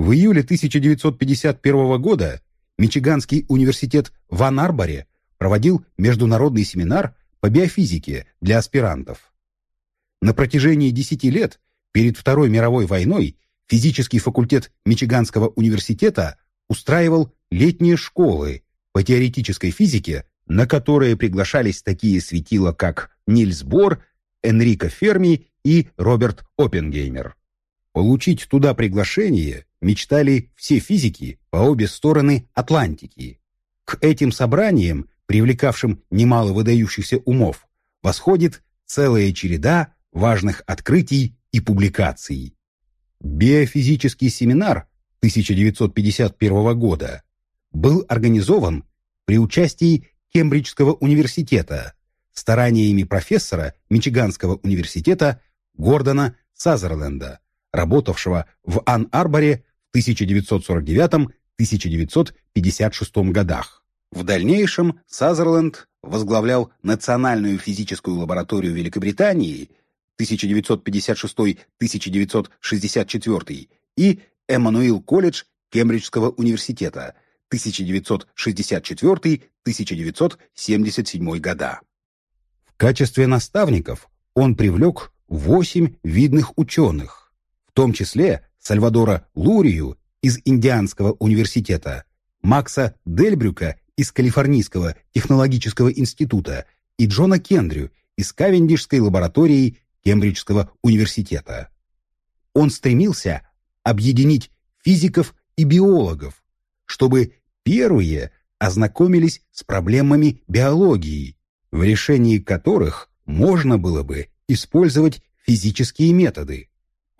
В июле 1951 года Мичиганский университет в Ан-Арборе проводил международный семинар по биофизике для аспирантов. На протяжении 10 лет перед Второй мировой войной физический факультет Мичиганского университета устраивал летние школы по теоретической физике, на которые приглашались такие светила, как Нильс Бор, Энрико Ферми и Роберт Оппенгеймер. Получить туда приглашение мечтали все физики по обе стороны Атлантики. К этим собраниям, привлекавшим немало выдающихся умов, восходит целая череда важных открытий и публикаций. Биофизический семинар 1951 года был организован при участии Кембриджского университета стараниями профессора Мичиганского университета Гордона Сазерленда, работавшего в Ан-Арборе 1949-1956 годах. В дальнейшем Сазерленд возглавлял Национальную физическую лабораторию Великобритании 1956-1964 и Эммануил колледж Кембриджского университета 1964-1977 года. В качестве наставников он привлек восемь видных ученых, в том числе Сальвадора Лурию из Индианского университета, Макса Дельбрюка из Калифорнийского технологического института и Джона Кендрю из Кавендишской лаборатории Кембриджского университета. Он стремился объединить физиков и биологов, чтобы первые ознакомились с проблемами биологии, в решении которых можно было бы использовать физические методы,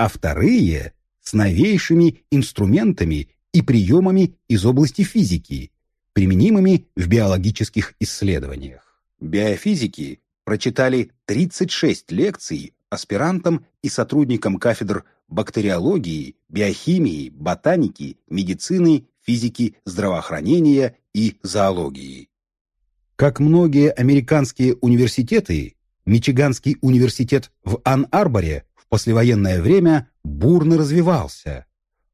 а вторые – с новейшими инструментами и приемами из области физики, применимыми в биологических исследованиях. Биофизики прочитали 36 лекций аспирантам и сотрудникам кафедр бактериологии, биохимии, ботаники, медицины, физики, здравоохранения и зоологии. Как многие американские университеты, Мичиганский университет в Ан-Арборе послевоенное время бурно развивался,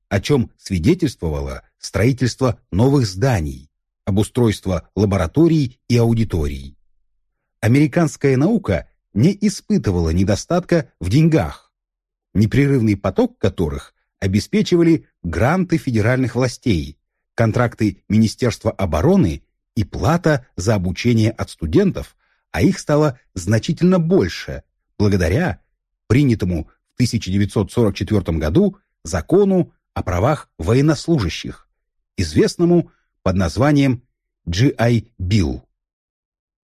о чем свидетельствовало строительство новых зданий, обустройство лабораторий и аудиторий. Американская наука не испытывала недостатка в деньгах, непрерывный поток которых обеспечивали гранты федеральных властей, контракты Министерства обороны и плата за обучение от студентов, а их стало значительно больше, благодаря принятому в 1944 году закону о правах военнослужащих, известному под названием GI Bill.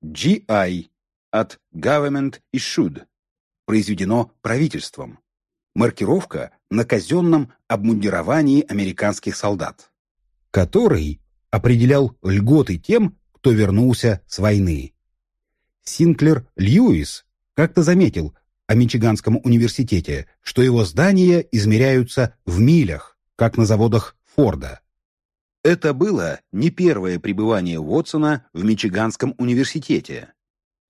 GI от Government Issued произведено правительством. Маркировка на казенном обмундировании американских солдат, который определял льготы тем, кто вернулся с войны. Синклер Льюис как-то заметил о Мичиганском университете, что его здания измеряются в милях, как на заводах Форда. Это было не первое пребывание Уотсона в Мичиганском университете.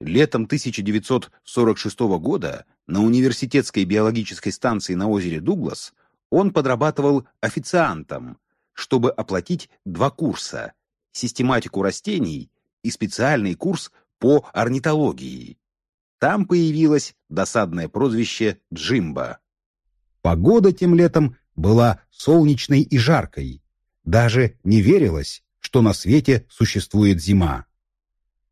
Летом 1946 года на университетской биологической станции на озере Дуглас он подрабатывал официантом, чтобы оплатить два курса – систематику растений и специальный курс по орнитологии. Там появилось досадное прозвище Джимба. Погода тем летом была солнечной и жаркой. Даже не верилось, что на свете существует зима.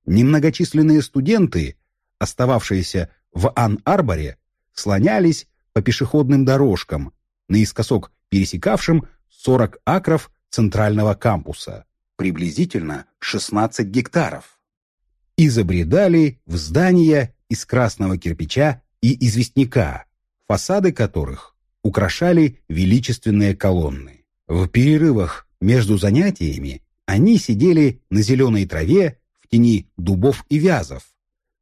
Немногочисленные студенты, остававшиеся в Ан-Арборе, слонялись по пешеходным дорожкам, наискосок пересекавшим 40 акров центрального кампуса, приблизительно 16 гектаров, и забредали в здания из красного кирпича и известняка, фасады которых украшали величественные колонны. В перерывах между занятиями они сидели на зеленой траве в тени дубов и вязов,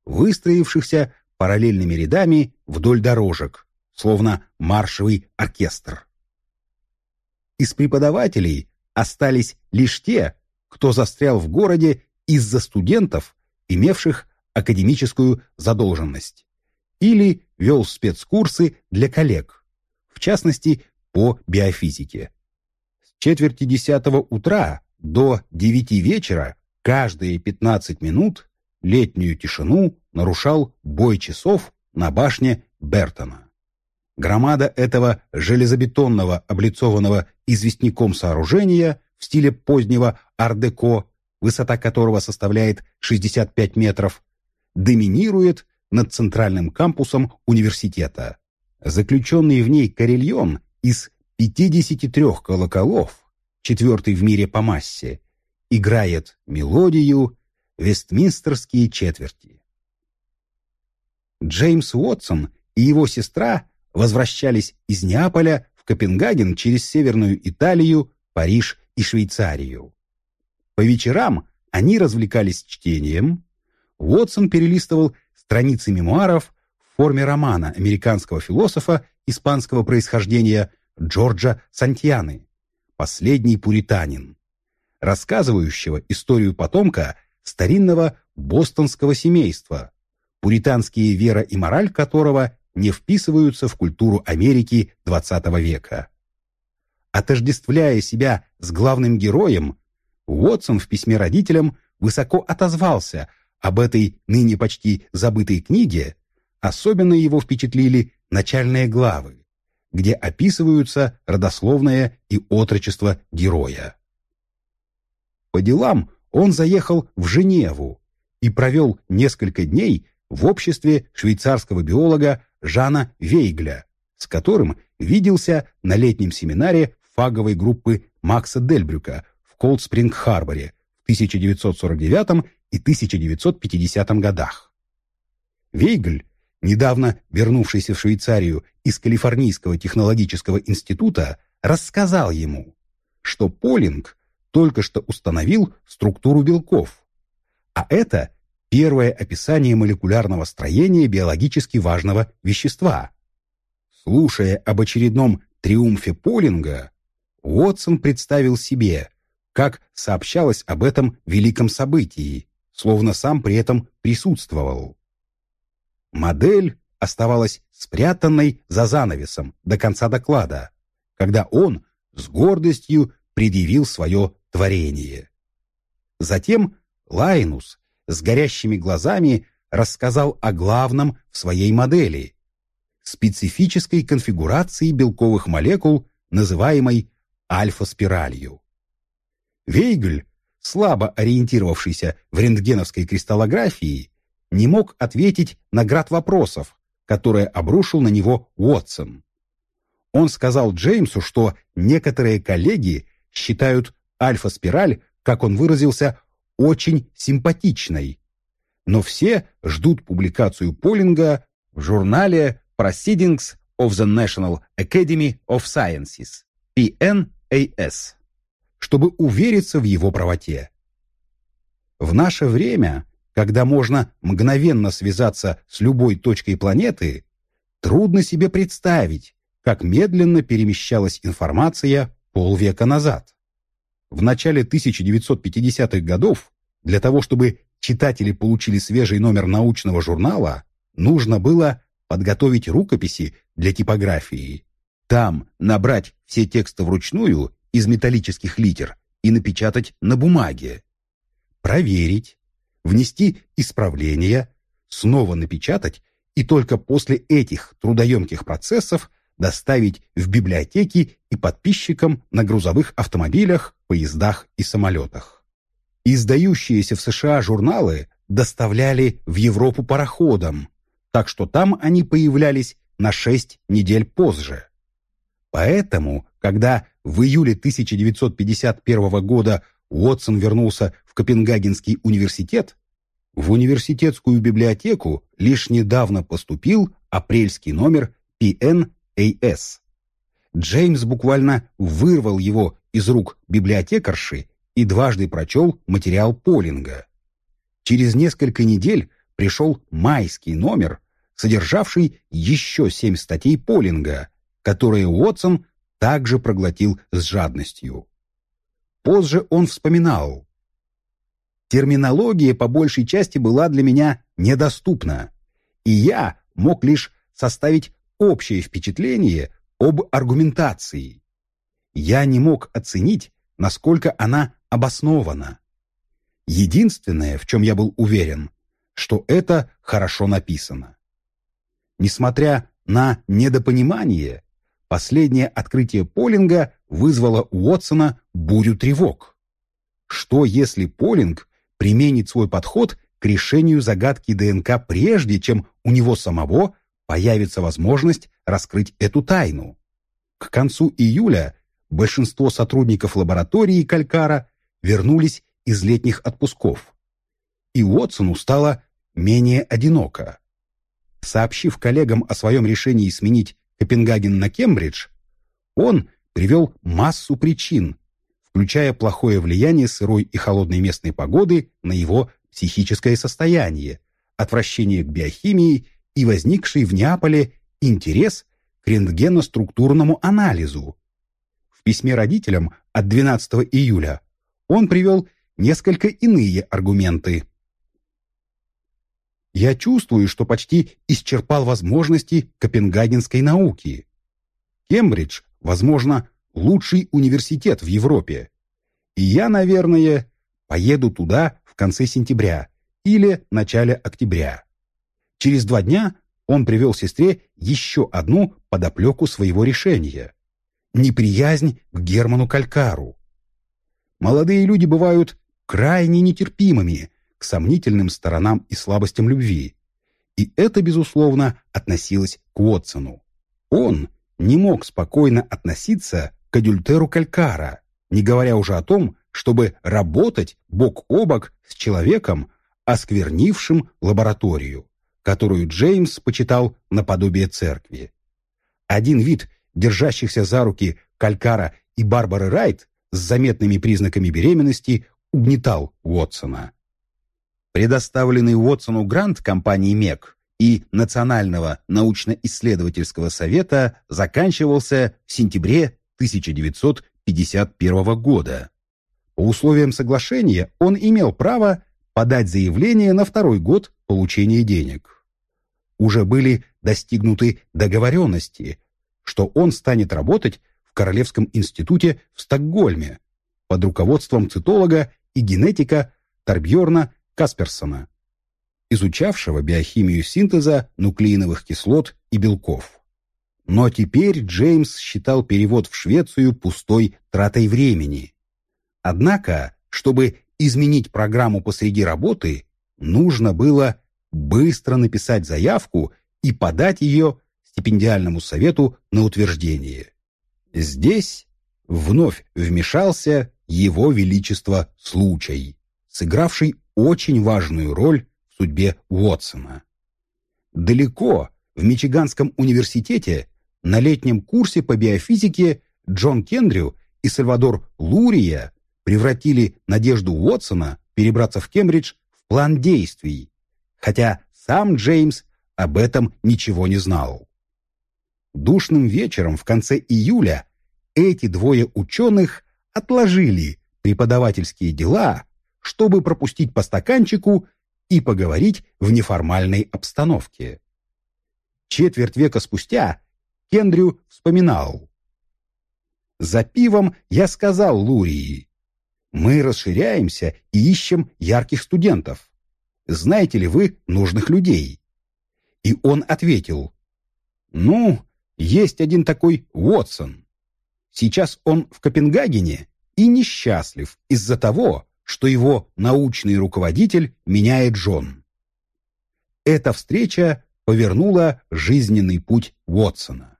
выстроившихся параллельными рядами вдоль дорожек, словно маршевый оркестр. Из преподавателей остались лишь те, кто застрял в городе из-за студентов, имевших академическую задолженность, или вел спецкурсы для коллег, в частности, по биофизике. четверти десятого утра до девяти вечера каждые 15 минут летнюю тишину нарушал бой часов на башне Бертона. Громада этого железобетонного, облицованного известняком сооружения в стиле позднего ар-деко, высота которого составляет 65 метров, доминирует над центральным кампусом университета. Заключенный в ней карельон из 53 колоколов, четвертый в мире по массе, играет мелодию «Вестминстерские четверти». Джеймс Уотсон и его сестра возвращались из Неаполя в Копенгаген через Северную Италию, Париж и Швейцарию. По вечерам они развлекались чтением. Уотсон перелистывал страницы мемуаров в форме романа американского философа испанского происхождения Джорджа Сантьяны «Последний пуританин», рассказывающего историю потомка старинного бостонского семейства, пуританские вера и мораль которого не вписываются в культуру Америки XX века. Отождествляя себя с главным героем, Уотсон в письме родителям высоко отозвался об этой ныне почти забытой книге, особенно его впечатлили начальные главы, где описываются родословное и отрочество героя. По делам он заехал в Женеву и провел несколько дней в обществе швейцарского биолога Жана Вейгля, с которым виделся на летнем семинаре фаговой группы Макса Дельбрюка в Колд-Спринг-Харборе в 1949 и 1950 годах. Вейгль, недавно вернувшийся в Швейцарию из Калифорнийского технологического института, рассказал ему, что Полинг только что установил структуру белков, а это первое описание молекулярного строения биологически важного вещества. Слушая об очередном триумфе Полинга, Уотсон представил себе, как сообщалось об этом великом событии, словно сам при этом присутствовал. Модель оставалась спрятанной за занавесом до конца доклада, когда он с гордостью предъявил свое творение. Затем Лайнус с горящими глазами рассказал о главном в своей модели – специфической конфигурации белковых молекул, называемой альфа-спиралью. Вейгль, слабо ориентировавшийся в рентгеновской кристаллографии, не мог ответить на град вопросов, которые обрушил на него Уотсон. Он сказал Джеймсу, что некоторые коллеги считают альфа-спираль, как он выразился, очень симпатичной. Но все ждут публикацию Полинга в журнале Proceedings of the National Academy of Sciences, PNAS, чтобы увериться в его правоте. В наше время, когда можно мгновенно связаться с любой точкой планеты, трудно себе представить, как медленно перемещалась информация полвека назад. В начале 1950-х годов для того, чтобы читатели получили свежий номер научного журнала, нужно было подготовить рукописи для типографии. Там набрать все тексты вручную из металлических литер и напечатать на бумаге. Проверить, внести исправления, снова напечатать и только после этих трудоемких процессов доставить в библиотеки и подписчикам на грузовых автомобилях, поездах и самолетах. Издающиеся в США журналы доставляли в Европу пароходом, так что там они появлялись на 6 недель позже. Поэтому, когда в июле 1951 года Уотсон вернулся в Копенгагенский университет, в университетскую библиотеку лишь недавно поступил апрельский номер PN А.С. Джеймс буквально вырвал его из рук библиотекарши и дважды прочел материал Полинга. Через несколько недель пришел майский номер, содержавший еще семь статей Полинга, которые Уотсон также проглотил с жадностью. Позже он вспоминал. Терминология по большей части была для меня недоступна, и я мог лишь составить общее впечатление об аргументации. я не мог оценить, насколько она обоснована. Единственное, в чем я был уверен, что это хорошо написано. Несмотря на недопонимание, последнее открытие Полинга вызвало у Уотсона бурю тревог. Что если Полинг применит свой подход к решению загадки ДНК прежде, чем у него самого появится возможность раскрыть эту тайну? К концу июля большинство сотрудников лаборатории Калькара вернулись из летних отпусков. И Уотсону стало менее одиноко. Сообщив коллегам о своем решении сменить Копенгаген на Кембридж, он привел массу причин, включая плохое влияние сырой и холодной местной погоды на его психическое состояние, отвращение к биохимии и возникший в Неаполе интерес к рентгеноструктурному анализу. В письме родителям от 12 июля он привел несколько иные аргументы. Я чувствую, что почти исчерпал возможности копенгагенской науки. Кембридж, возможно, лучший университет в Европе. И я, наверное, поеду туда в конце сентября или начале октября. Через два дня он привел сестре еще одну подоплеку своего решения – неприязнь к Герману Калькару. Молодые люди бывают крайне нетерпимыми к сомнительным сторонам и слабостям любви. И это, безусловно, относилось к Уотсону. Он не мог спокойно относиться к адюльтеру Калькара, не говоря уже о том, чтобы работать бок о бок с человеком, осквернившим лабораторию, которую Джеймс почитал наподобие церкви. Один вид держащихся за руки Калькара и Барбары Райт с заметными признаками беременности угнетал Уотсона. Предоставленный Уотсону грант компании МЕК и Национального научно-исследовательского совета заканчивался в сентябре 1951 года. По условиям соглашения он имел право подать заявление на второй год получения денег. Уже были достигнуты договоренности, что он станет работать в Королевском институте в Стокгольме под руководством цитолога и генетика Торбьорна Касперсона, изучавшего биохимию синтеза нуклеиновых кислот и белков. Но теперь Джеймс считал перевод в Швецию пустой тратой времени. Однако, чтобы изменить программу посреди работы, нужно было быстро написать заявку и подать ее стипендиальному совету на утверждение. Здесь вновь вмешался его величество случай, сыгравший очень важную роль в судьбе Уотсона. Далеко, в Мичиганском университете, на летнем курсе по биофизике Джон Кендрю и Сальвадор Лурия превратили надежду Уотсона перебраться в Кембридж в план действий, хотя сам Джеймс об этом ничего не знал. Душным вечером в конце июля эти двое ученых отложили преподавательские дела чтобы пропустить по стаканчику и поговорить в неформальной обстановке. Четверть века спустя Кендрю вспоминал. «За пивом я сказал Лурии, мы расширяемся и ищем ярких студентов. Знаете ли вы нужных людей?» И он ответил, «Ну, есть один такой Уотсон. Сейчас он в Копенгагене и несчастлив из-за того, что его научный руководитель меняет Джон. Эта встреча повернула жизненный путь Уотсона.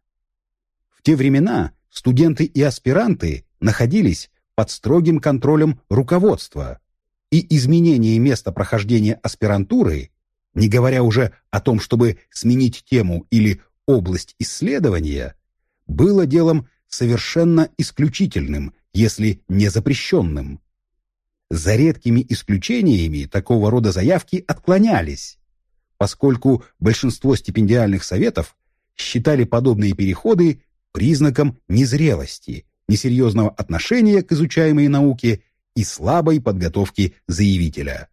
В те времена студенты и аспиранты находились под строгим контролем руководства, и изменение места прохождения аспирантуры, не говоря уже о том, чтобы сменить тему или область исследования, было делом совершенно исключительным, если не запрещенным. За редкими исключениями такого рода заявки отклонялись, поскольку большинство стипендиальных советов считали подобные переходы признаком незрелости, несерьезного отношения к изучаемой науке и слабой подготовки заявителя.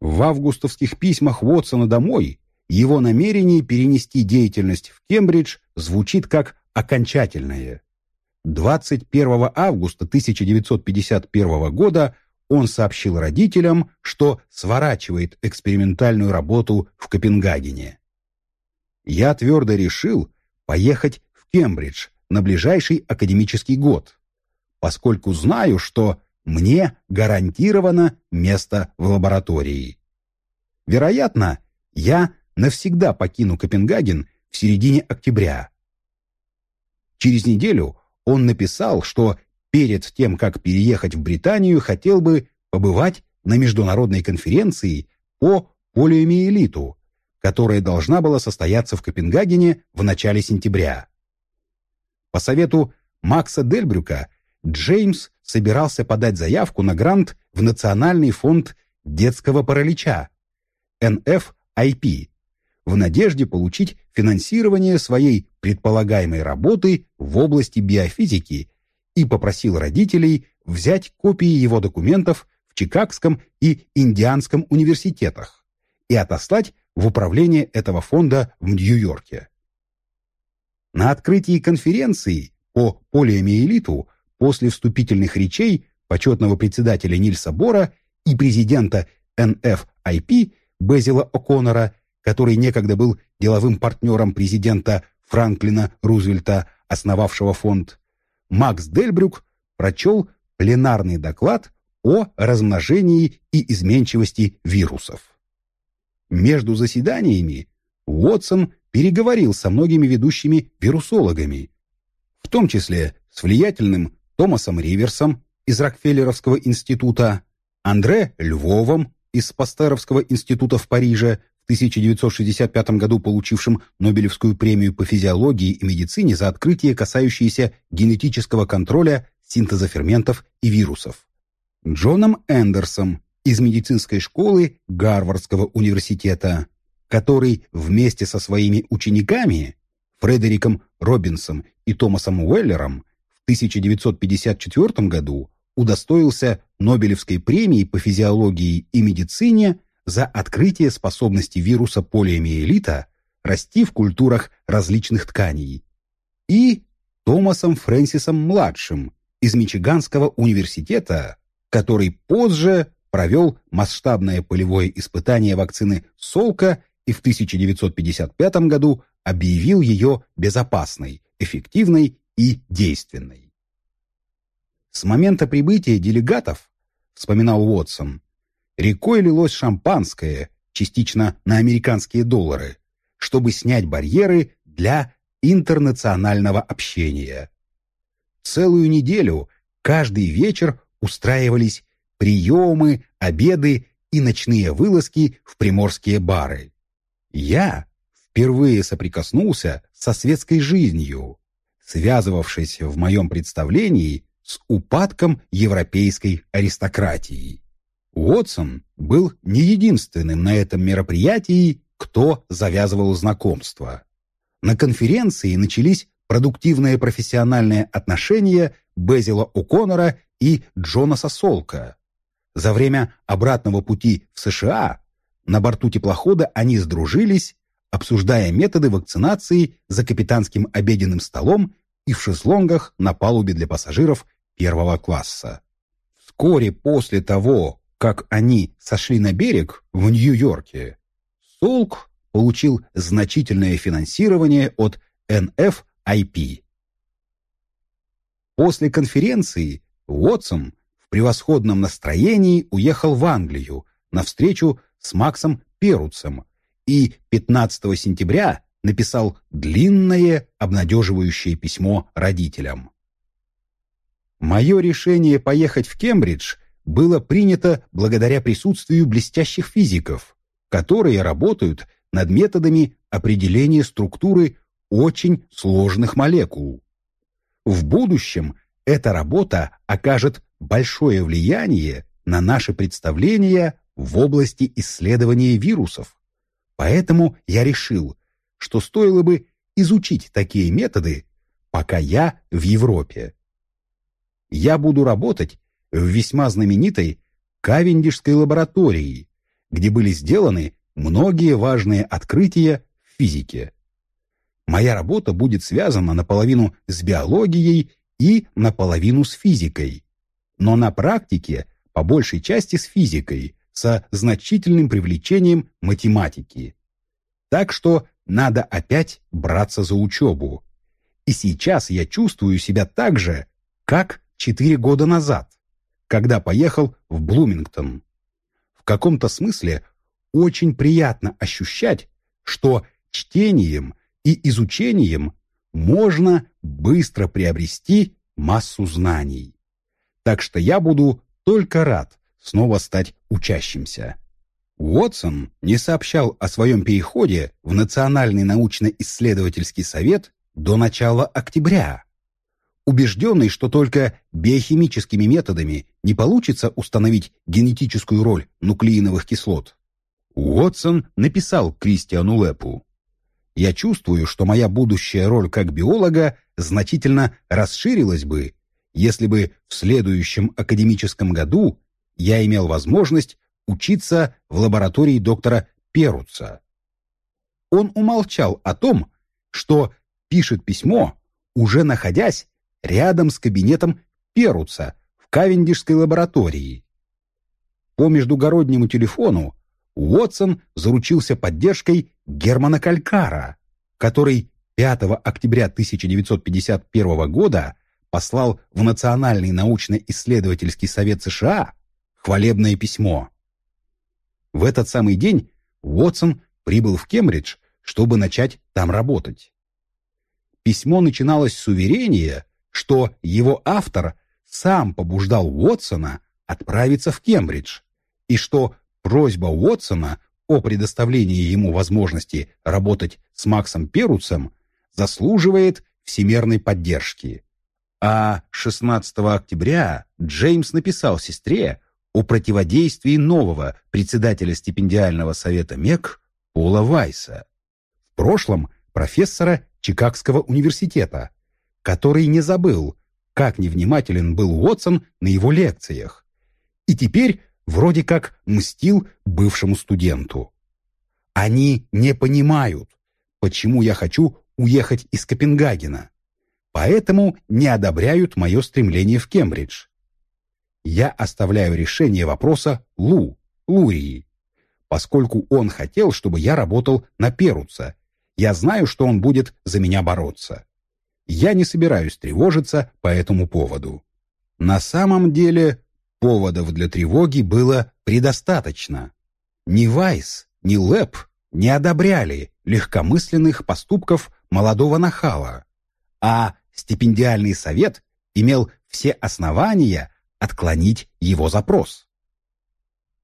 В августовских письмах Уотсона домой его намерение перенести деятельность в Кембридж звучит как окончательное. 21 августа 1951 года он сообщил родителям, что сворачивает экспериментальную работу в Копенгагене. Я твердо решил поехать в Кембридж на ближайший академический год, поскольку знаю, что мне гарантировано место в лаборатории. Вероятно, я навсегда покину Копенгаген в середине октября. Через неделю он написал, что перед тем, как переехать в Британию, хотел бы побывать на международной конференции по полиомиелиту, которая должна была состояться в Копенгагене в начале сентября. По совету Макса Дельбрюка Джеймс собирался подать заявку на грант в Национальный фонд детского паралича NFIP в надежде получить финансирование своей предполагаемой работы в области биофизики и попросил родителей взять копии его документов в Чикагском и Индианском университетах и отослать в управление этого фонда в Нью-Йорке. На открытии конференции по полиомиелиту после вступительных речей почетного председателя Нильса Бора и президента NFIP Безила О'Коннора, который некогда был деловым партнером президента Франклина Рузвельта, основавшего фонд, Макс Дельбрюк прочел пленарный доклад о размножении и изменчивости вирусов. Между заседаниями Уотсон переговорил со многими ведущими вирусологами, в том числе с влиятельным Томасом Риверсом из Рокфеллеровского института, Андре Львовым из Пастеровского института в Париже, 1965 году получившим Нобелевскую премию по физиологии и медицине за открытие, касающееся генетического контроля синтеза ферментов и вирусов, Джоном Эндерсом из медицинской школы Гарвардского университета, который вместе со своими учениками Фредериком Робинсом и Томасом Уэллером 1954 году удостоился Нобелевской премии по физиологии и медицине за открытие способности вируса полиомиелита расти в культурах различных тканей, и Томасом Фрэнсисом-младшим из Мичиганского университета, который позже провел масштабное полевое испытание вакцины Солка и в 1955 году объявил ее безопасной, эффективной и действенной. С момента прибытия делегатов, вспоминал Уотсон, рекой лилось шампанское, частично на американские доллары, чтобы снять барьеры для интернационального общения. Целую неделю каждый вечер устраивались приемы, обеды и ночные вылазки в приморские бары. Я впервые соприкоснулся со светской жизнью, связывавшись в моем представлении с упадком европейской аристократии. Уотсон был не единственным на этом мероприятии, кто завязывал знакомство. На конференции начались продуктивные профессиональные отношения Безила О'Коннора и Джона Сосолка. За время обратного пути в США на борту теплохода они сдружились обсуждая методы вакцинации за капитанским обеденным столом и в шезлонгах на палубе для пассажиров первого класса. Вскоре после того, как они сошли на берег в Нью-Йорке, Солк получил значительное финансирование от NFIP. После конференции Уотсон в превосходном настроении уехал в Англию на встречу с Максом Перуцем, и 15 сентября написал длинное обнадеживающее письмо родителям. Мое решение поехать в Кембридж было принято благодаря присутствию блестящих физиков, которые работают над методами определения структуры очень сложных молекул. В будущем эта работа окажет большое влияние на наши представления в области исследования вирусов. Поэтому я решил, что стоило бы изучить такие методы, пока я в Европе. Я буду работать в весьма знаменитой Кавендишской лаборатории, где были сделаны многие важные открытия в физике. Моя работа будет связана наполовину с биологией и наполовину с физикой. Но на практике по большей части с физикой, со значительным привлечением математики. Так что надо опять браться за учебу. И сейчас я чувствую себя так же, как четыре года назад, когда поехал в Блумингтон. В каком-то смысле очень приятно ощущать, что чтением и изучением можно быстро приобрести массу знаний. Так что я буду только рад снова стать учащимся. Уотсон не сообщал о своем переходе в Национальный научно-исследовательский совет до начала октября. Убежденный, что только биохимическими методами не получится установить генетическую роль нуклеиновых кислот, Уотсон написал Кристиану Лепу. «Я чувствую, что моя будущая роль как биолога значительно расширилась бы, если бы в следующем академическом году я имел возможность учиться в лаборатории доктора Перуца. Он умолчал о том, что пишет письмо, уже находясь рядом с кабинетом Перуца в Кавендишской лаборатории. По междугороднему телефону Уотсон заручился поддержкой Германа Калькара, который 5 октября 1951 года послал в Национальный научно-исследовательский совет США хвалебное письмо. В этот самый день Уотсон прибыл в Кембридж, чтобы начать там работать. Письмо начиналось с уверения, что его автор сам побуждал Уотсона отправиться в Кембридж, и что просьба Уотсона о предоставлении ему возможности работать с Максом Перуцем заслуживает всемерной поддержки. А 16 октября Джеймс написал сестре, о противодействии нового председателя стипендиального совета МЕК Пола Вайса, в прошлом профессора Чикагского университета, который не забыл, как невнимателен был Уотсон на его лекциях, и теперь вроде как мстил бывшему студенту. Они не понимают, почему я хочу уехать из Копенгагена, поэтому не одобряют мое стремление в Кембридж я оставляю решение вопроса Лу, Лурии, поскольку он хотел, чтобы я работал на Перуца. Я знаю, что он будет за меня бороться. Я не собираюсь тревожиться по этому поводу. На самом деле, поводов для тревоги было предостаточно. Ни Вайс, ни Лэп не одобряли легкомысленных поступков молодого нахала, а стипендиальный совет имел все основания отклонить его запрос.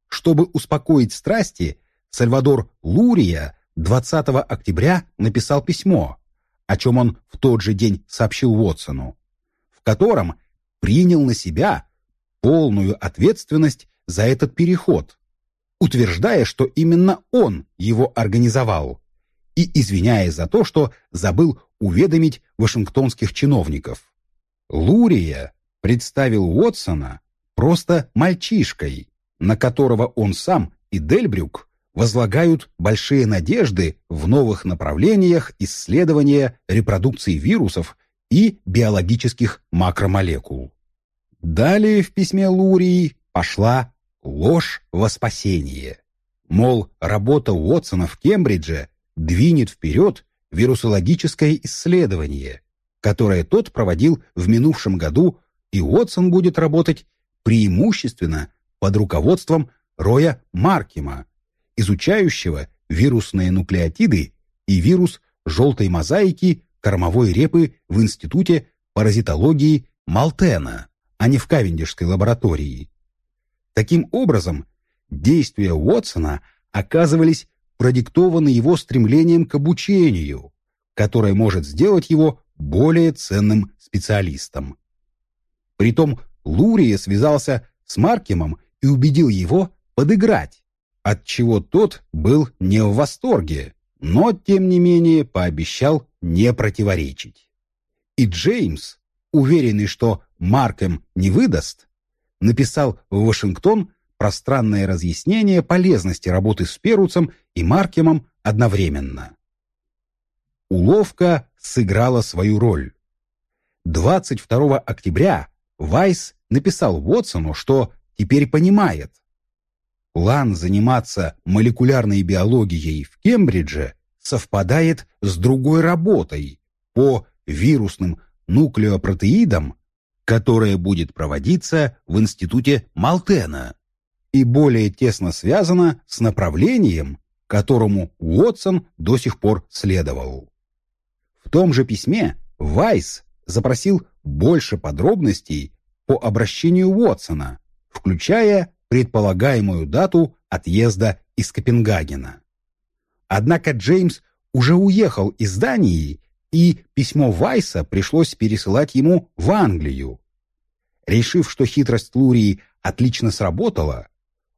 Чтобы успокоить страсти, Сальвадор Лурия 20 октября написал письмо, о чем он в тот же день сообщил Уотсону, в котором принял на себя полную ответственность за этот переход, утверждая, что именно он его организовал, и извиняясь за то, что забыл уведомить вашингтонских чиновников. Лурия представил Уотсона просто мальчишкой, на которого он сам и Дельбрюк возлагают большие надежды в новых направлениях исследования репродукции вирусов и биологических макромолекул. Далее в письме Лурии пошла ложь во спасение. Мол, работа Уотсона в Кембридже двинет вперед вирусологическое исследование, которое тот проводил в минувшем году и Уотсон будет работать преимущественно под руководством Роя Маркима, изучающего вирусные нуклеотиды и вирус желтой мозаики кормовой репы в Институте паразитологии Малтена, а не в Кавендишской лаборатории. Таким образом, действия Уотсона оказывались продиктованы его стремлением к обучению, которое может сделать его более ценным специалистом. Притом Лурия связался с Маркемом и убедил его подыграть, от чего тот был не в восторге, но, тем не менее, пообещал не противоречить. И Джеймс, уверенный, что Маркем не выдаст, написал в Вашингтон пространное разъяснение полезности работы с Перуцем и Маркемом одновременно. Уловка сыграла свою роль. 22 октября Вайс написал Уотсону, что теперь понимает. План заниматься молекулярной биологией в Кембридже совпадает с другой работой по вирусным нуклеопротеидам, которая будет проводиться в Институте Малтена и более тесно связана с направлением, которому Уотсон до сих пор следовал. В том же письме Вайс запросил больше подробностей по обращению Уотсона, включая предполагаемую дату отъезда из Копенгагена. Однако Джеймс уже уехал из Дании, и письмо Вайса пришлось пересылать ему в Англию. Решив, что хитрость Лурии отлично сработала,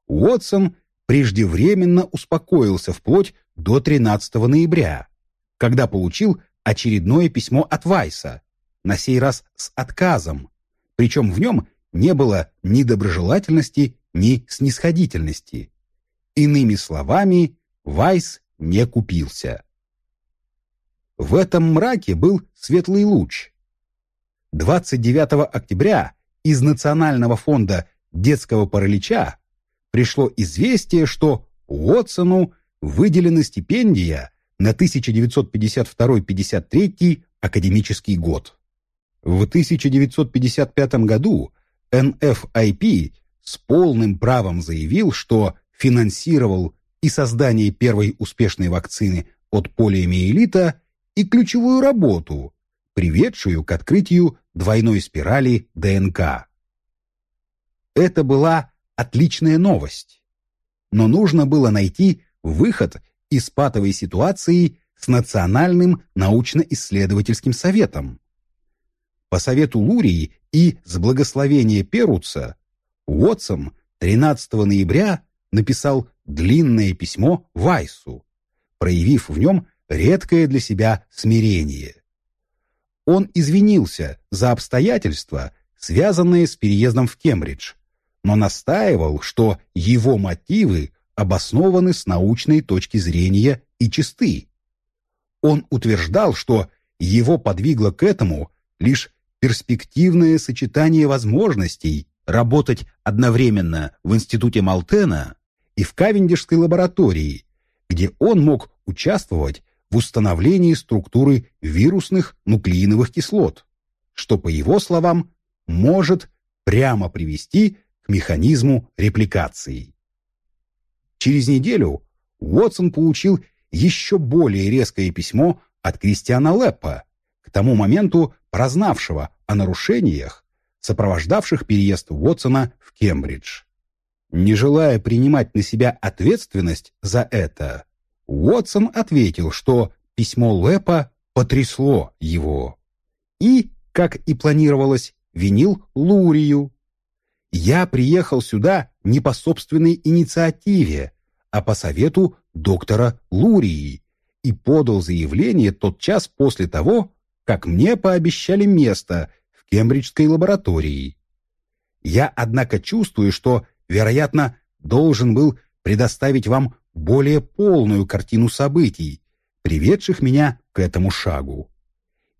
Уотсон преждевременно успокоился вплоть до 13 ноября, когда получил очередное письмо от Вайса, на сей раз с отказом, причем в нем не было ни доброжелательности, ни снисходительности. Иными словами, Вайс не купился. В этом мраке был светлый луч. 29 октября из Национального фонда детского паралича пришло известие, что Уотсону выделена стипендия на 1952-53 академический год. В 1955 году NFIP с полным правом заявил, что финансировал и создание первой успешной вакцины от полиомиелита и ключевую работу, приведшую к открытию двойной спирали ДНК. Это была отличная новость. Но нужно было найти выход из патовой ситуации с Национальным научно-исследовательским советом. По совету Лурии и с благословения Перуца Уотсон 13 ноября написал длинное письмо Вайсу, проявив в нем редкое для себя смирение. Он извинился за обстоятельства, связанные с переездом в Кембридж, но настаивал, что его мотивы обоснованы с научной точки зрения и чисты. Он утверждал, что его подвигло к этому лишь перспективное сочетание возможностей работать одновременно в Институте Малтена и в Кавендишской лаборатории, где он мог участвовать в установлении структуры вирусных нуклеиновых кислот, что, по его словам, может прямо привести к механизму репликации. Через неделю Уотсон получил еще более резкое письмо от Кристиана Леппа, к тому моменту прознавшего о нарушениях, сопровождавших переезд Уотсона в Кембридж. Не желая принимать на себя ответственность за это, Уотсон ответил, что письмо Леппа потрясло его. И, как и планировалось, винил Лурию, я приехал сюда не по собственной инициативе, а по совету доктора Лурии и подал заявление тот час после того, как мне пообещали место Кембриджской лаборатории. Я, однако, чувствую, что, вероятно, должен был предоставить вам более полную картину событий, приведших меня к этому шагу.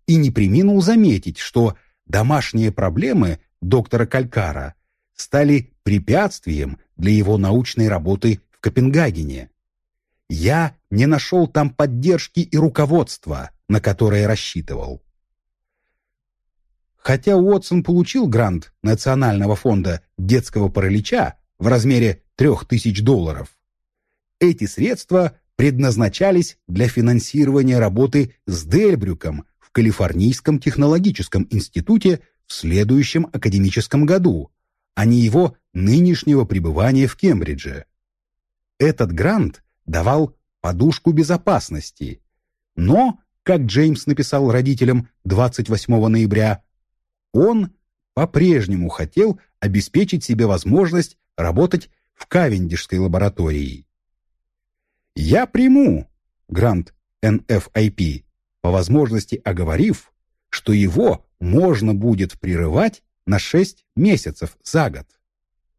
И не приминул заметить, что домашние проблемы доктора Калькара – стали препятствием для его научной работы в Копенгагене. Я не нашел там поддержки и руководства, на которое рассчитывал. Хотя Уотсон получил грант Национального фонда детского паралича в размере 3000 долларов, эти средства предназначались для финансирования работы с Дельбрюком в Калифорнийском технологическом институте в следующем академическом году, а не его нынешнего пребывания в Кембридже. Этот грант давал подушку безопасности, но, как Джеймс написал родителям 28 ноября, он по-прежнему хотел обеспечить себе возможность работать в Кавендишской лаборатории. «Я приму грант NFIP, по возможности оговорив, что его можно будет прерывать на шесть месяцев за год.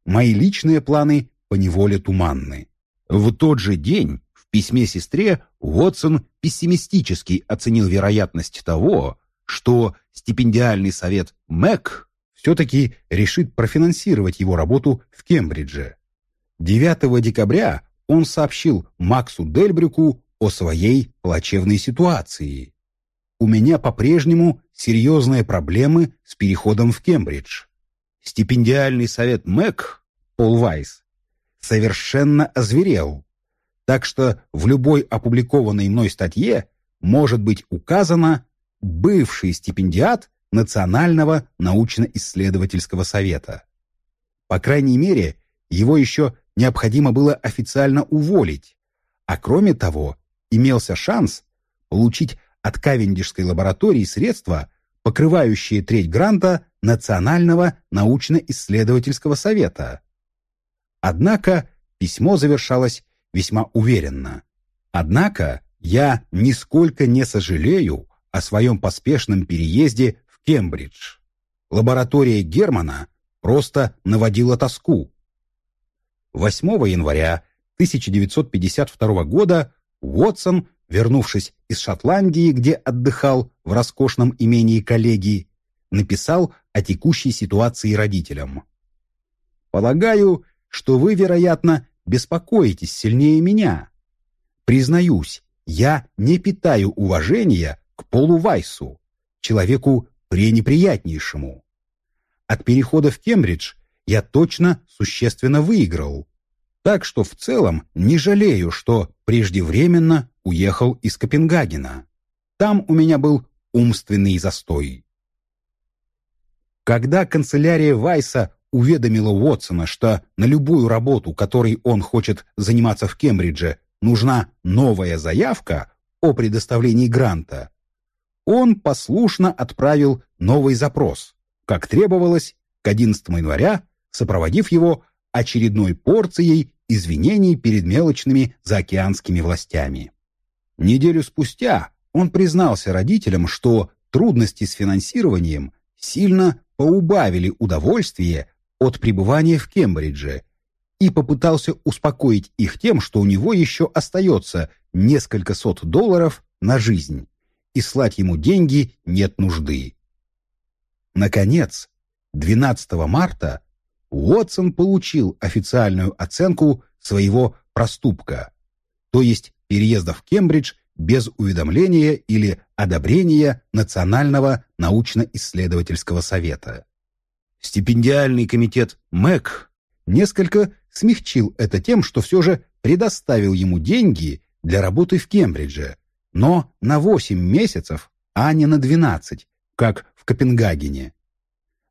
Мои личные планы поневоле туманны. В тот же день в письме сестре Уотсон пессимистически оценил вероятность того, что стипендиальный совет МЭК все-таки решит профинансировать его работу в Кембридже. 9 декабря он сообщил Максу Дельбрюку о своей плачевной ситуации. «У меня по-прежнему серьезные проблемы с переходом в Кембридж. Стипендиальный совет МЭК, Пол Вайс, совершенно озверел, так что в любой опубликованной мной статье может быть указано бывший стипендиат Национального научно-исследовательского совета. По крайней мере, его еще необходимо было официально уволить, а кроме того, имелся шанс получить от Кавендишской лаборатории средства, покрывающие треть гранта Национального научно-исследовательского совета. Однако письмо завершалось весьма уверенно. Однако я нисколько не сожалею о своем поспешном переезде в Кембридж. Лаборатория Германа просто наводила тоску. 8 января 1952 года Уотсон, вернувшись из Шотландии, где отдыхал в роскошном имении коллегии, написал о текущей ситуации родителям. «Полагаю, что вы, вероятно, беспокоитесь сильнее меня. Признаюсь, я не питаю уважения к Полу Вайсу, человеку пренеприятнейшему. От перехода в Кембридж я точно существенно выиграл, так что в целом не жалею, что преждевременно уехал из Копенгагена. Там у меня был умственный застой. Когда канцелярия Вайса уведомила Уотсона, что на любую работу, которой он хочет заниматься в Кембридже, нужна новая заявка о предоставлении гранта, он послушно отправил новый запрос, как требовалось, к 11 января, сопроводив его очередной порцией извинений перед мелочными заокеанскими властями. Неделю спустя он признался родителям, что трудности с финансированием сильно поубавили удовольствие от пребывания в Кембридже и попытался успокоить их тем, что у него еще остается несколько сот долларов на жизнь, и слать ему деньги нет нужды. Наконец, 12 марта Уотсон получил официальную оценку своего проступка, то есть переезда в Кембридж без уведомления или одобрения Национального научно-исследовательского совета. Стипендиальный комитет МЭК несколько смягчил это тем, что все же предоставил ему деньги для работы в Кембридже, но на 8 месяцев, а не на 12, как в Копенгагене.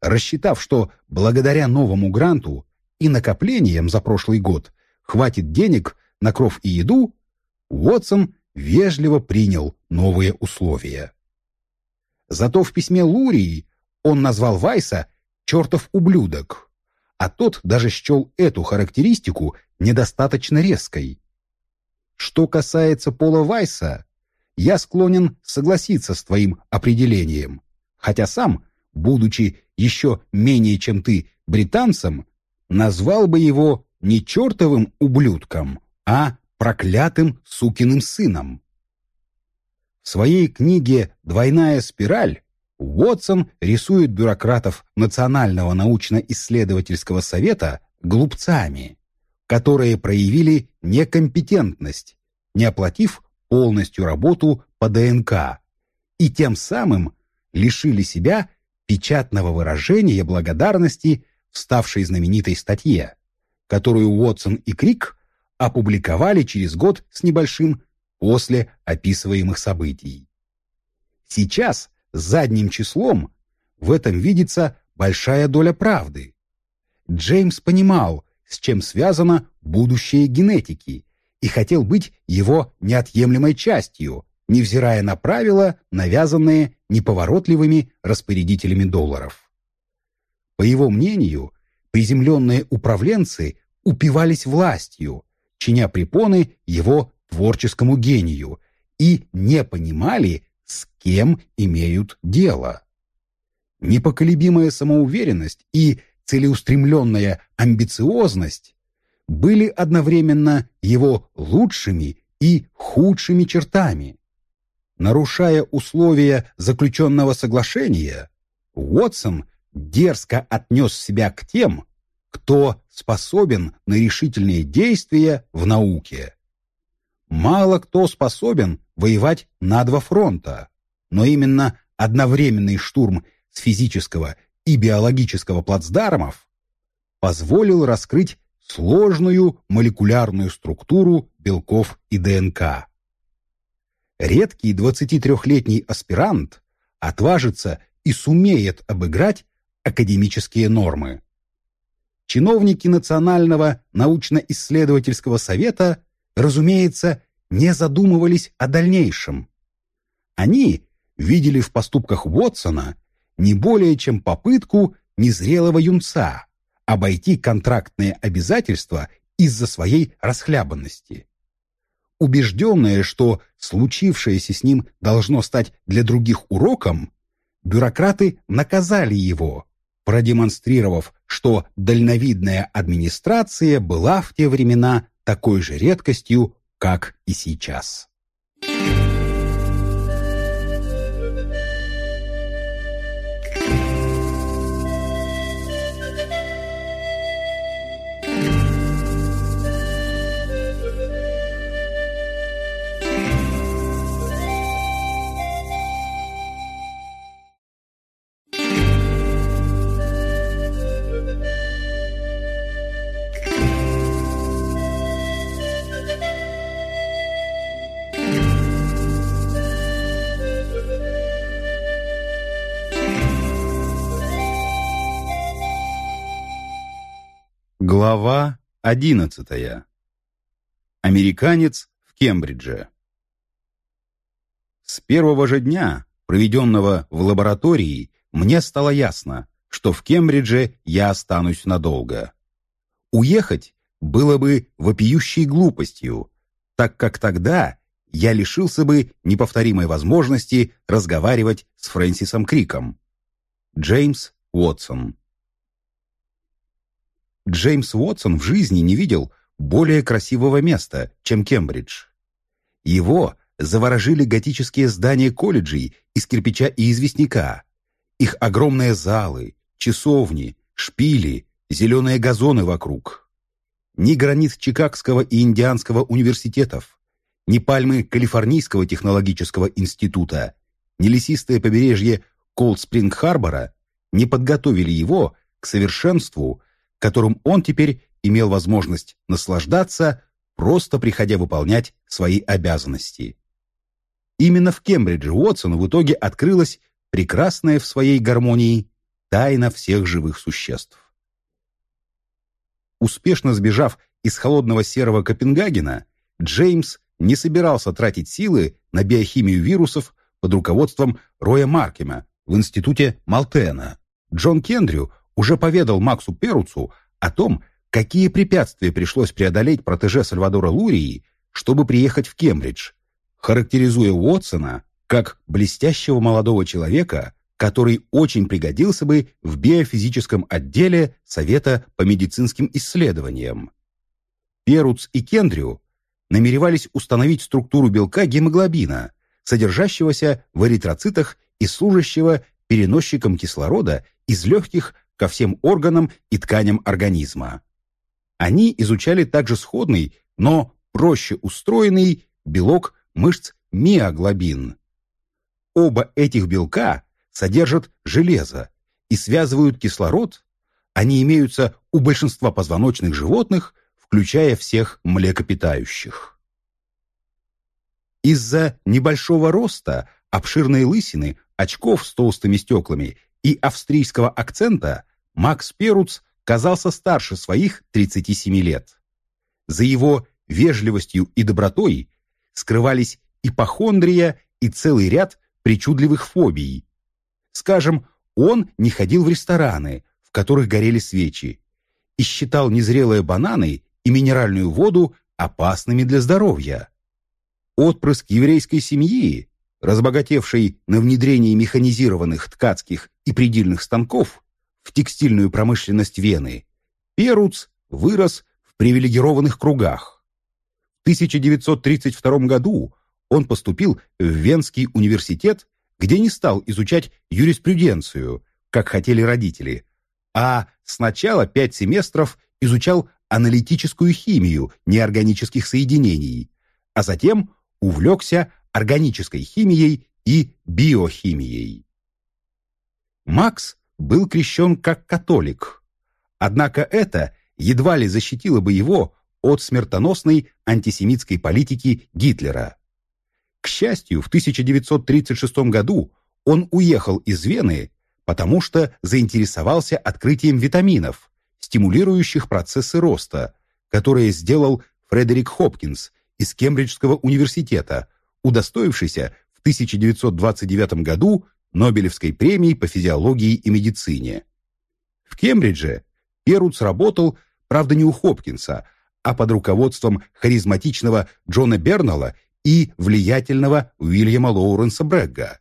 Рассчитав, что благодаря новому гранту и накоплениям за прошлый год хватит денег на кров и еду, Уотсон вежливо принял новые условия. Зато в письме Лурии он назвал Вайса чертов ублюдок, а тот даже счел эту характеристику недостаточно резкой. Что касается Пола Вайса, я склонен согласиться с твоим определением, хотя сам, будучи еще менее чем ты британцем, назвал бы его не чертовым ублюдком, а проклятым сукиным сыном. В своей книге «Двойная спираль» Уотсон рисует бюрократов Национального научно-исследовательского совета глупцами, которые проявили некомпетентность, не оплатив полностью работу по ДНК, и тем самым лишили себя печатного выражения благодарности в ставшей знаменитой статье, которую Уотсон и Крик опубликовали через год с небольшим после описываемых событий. Сейчас задним числом в этом видится большая доля правды. Джеймс понимал, с чем связано будущее генетики, и хотел быть его неотъемлемой частью, невзирая на правила, навязанные неповоротливыми распорядителями долларов. По его мнению, приземленные управленцы упивались властью, чиня препоны его творческому гению, и не понимали, с кем имеют дело. Непоколебимая самоуверенность и целеустремленная амбициозность были одновременно его лучшими и худшими чертами. нарушая условия заключенного соглашения, Уотсон дерзко отнес себя к тем, кто способен на решительные действия в науке. Мало кто способен воевать на два фронта, но именно одновременный штурм с физического и биологического плацдармов позволил раскрыть сложную молекулярную структуру белков и ДНК. Редкий 23-летний аспирант отважится и сумеет обыграть академические нормы. Чиновники Национального научно-исследовательского совета, разумеется, не задумывались о дальнейшем. Они видели в поступках Уотсона не более чем попытку незрелого юнца обойти контрактные обязательства из-за своей расхлябанности. Убежденные, что случившееся с ним должно стать для других уроком, бюрократы наказали его, продемонстрировав, что дальновидная администрация была в те времена такой же редкостью, как и сейчас. Глава одиннадцатая. Американец в Кембридже. С первого же дня, проведенного в лаборатории, мне стало ясно, что в Кембридже я останусь надолго. Уехать было бы вопиющей глупостью, так как тогда я лишился бы неповторимой возможности разговаривать с Фрэнсисом Криком. Джеймс Уотсон Джеймс Уотсон в жизни не видел более красивого места, чем Кембридж. Его заворожили готические здания колледжей из кирпича и известняка, их огромные залы, часовни, шпили, зеленые газоны вокруг. Ни гранит Чикагского и Индианского университетов, ни пальмы Калифорнийского технологического института, ни лесистое побережье Колд-Спринг-Харбора не подготовили его к совершенству которым он теперь имел возможность наслаждаться, просто приходя выполнять свои обязанности. Именно в Кембридже Уотсону в итоге открылась прекрасная в своей гармонии тайна всех живых существ. Успешно сбежав из холодного серого Копенгагена, Джеймс не собирался тратить силы на биохимию вирусов под руководством Роя Маркема в институте Малтена. Джон Кендрю уже поведал Максу Перуцу о том, какие препятствия пришлось преодолеть протеже Сальвадора Лурии, чтобы приехать в Кембридж, характеризуя Уотсона как блестящего молодого человека, который очень пригодился бы в биофизическом отделе Совета по медицинским исследованиям. Перуц и Кендрю намеревались установить структуру белка гемоглобина, содержащегося в эритроцитах и служащего переносчиком кислорода из легких ко всем органам и тканям организма. Они изучали также сходный, но проще устроенный белок мышц миоглобин. Оба этих белка содержат железо и связывают кислород, они имеются у большинства позвоночных животных, включая всех млекопитающих. Из-за небольшого роста, обширной лысины, очков с толстыми стеклами и австрийского акцента Макс Перуц казался старше своих 37 лет. За его вежливостью и добротой скрывались ипохондрия и целый ряд причудливых фобий. Скажем, он не ходил в рестораны, в которых горели свечи, и считал незрелые бананы и минеральную воду опасными для здоровья. Отпрыск еврейской семьи разбогатевший на внедрении механизированных ткацких и предельных станков в текстильную промышленность Вены, Перуц вырос в привилегированных кругах. В 1932 году он поступил в Венский университет, где не стал изучать юриспруденцию, как хотели родители, а сначала пять семестров изучал аналитическую химию неорганических соединений, а затем увлекся органической химией и биохимией. Макс был крещен как католик, однако это едва ли защитило бы его от смертоносной антисемитской политики Гитлера. К счастью, в 1936 году он уехал из Вены, потому что заинтересовался открытием витаминов, стимулирующих процессы роста, которые сделал Фредерик Хопкинс из Кембриджского университета, удостоившийся в 1929 году Нобелевской премии по физиологии и медицине. В Кембридже Перуц работал, правда, не у Хопкинса, а под руководством харизматичного Джона Бернелла и влиятельного Уильяма Лоуренса Брегга.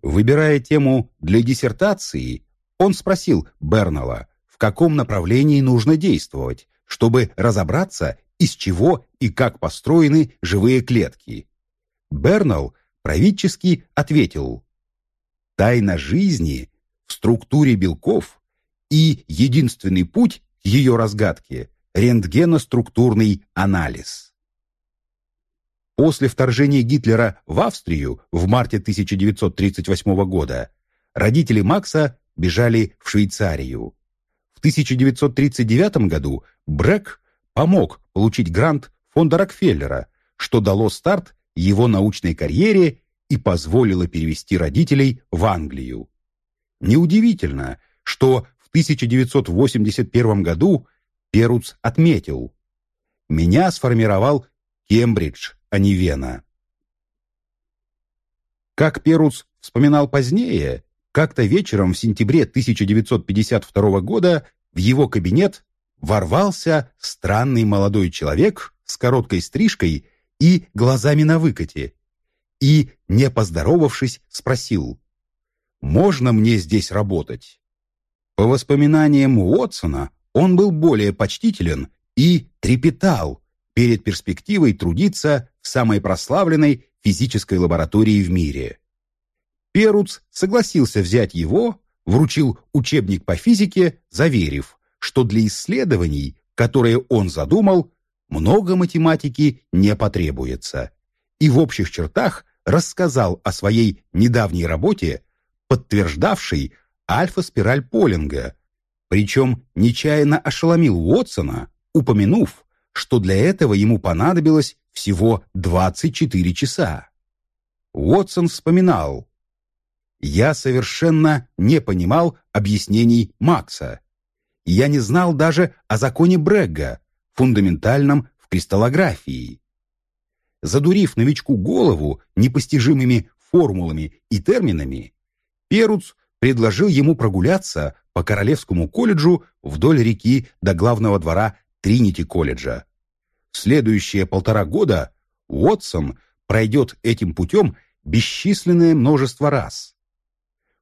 Выбирая тему для диссертации, он спросил Бернелла, в каком направлении нужно действовать, чтобы разобраться, из чего и как построены живые клетки. Бернелл правительски ответил «Тайна жизни в структуре белков и единственный путь ее разгадке рентгеноструктурный анализ. После вторжения Гитлера в Австрию в марте 1938 года родители Макса бежали в Швейцарию. В 1939 году Брэк помог получить грант фонда Рокфеллера, что дало старт его научной карьере и позволило перевести родителей в Англию. Неудивительно, что в 1981 году Перуц отметил, «Меня сформировал Кембридж, а не Вена». Как Перуц вспоминал позднее, как-то вечером в сентябре 1952 года в его кабинет ворвался странный молодой человек с короткой стрижкой и глазами на выкате, и, не поздоровавшись, спросил, «Можно мне здесь работать?» По воспоминаниям Уотсона, он был более почтителен и трепетал перед перспективой трудиться в самой прославленной физической лаборатории в мире. Перуц согласился взять его, вручил учебник по физике, заверив, что для исследований, которые он задумал, много математики не потребуется, и в общих чертах рассказал о своей недавней работе, подтверждавшей альфа-спираль Полинга, причем нечаянно ошеломил Уотсона, упомянув, что для этого ему понадобилось всего 24 часа. Уотсон вспоминал, «Я совершенно не понимал объяснений Макса. Я не знал даже о законе Брегга, фундаментальном в кристаллографии. Задурив новичку голову непостижимыми формулами и терминами, Перуц предложил ему прогуляться по Королевскому колледжу вдоль реки до главного двора Тринити-колледжа. В следующие полтора года Уотсон пройдет этим путем бесчисленное множество раз.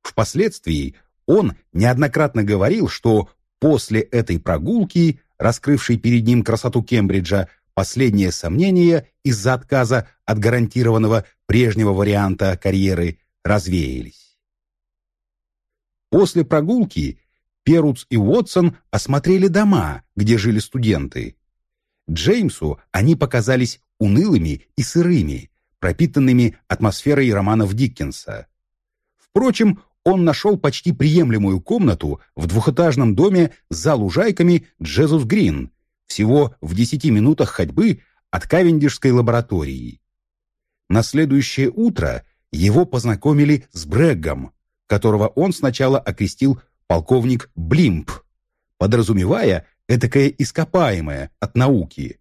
Впоследствии он неоднократно говорил, что после этой прогулки, раскрывшей перед ним красоту Кембриджа, последние сомнения из-за отказа от гарантированного прежнего варианта карьеры развеялись. После прогулки Перуц и Уотсон осмотрели дома, где жили студенты. Джеймсу они показались унылыми и сырыми, пропитанными атмосферой романов Диккенса. Впрочем, он нашел почти приемлемую комнату в двухэтажном доме за лужайками Джезус Грин, всего в десяти минутах ходьбы от Кавендишской лаборатории. На следующее утро его познакомили с Брэггом, которого он сначала окрестил полковник Блимп, подразумевая этакое ископаемое от науки.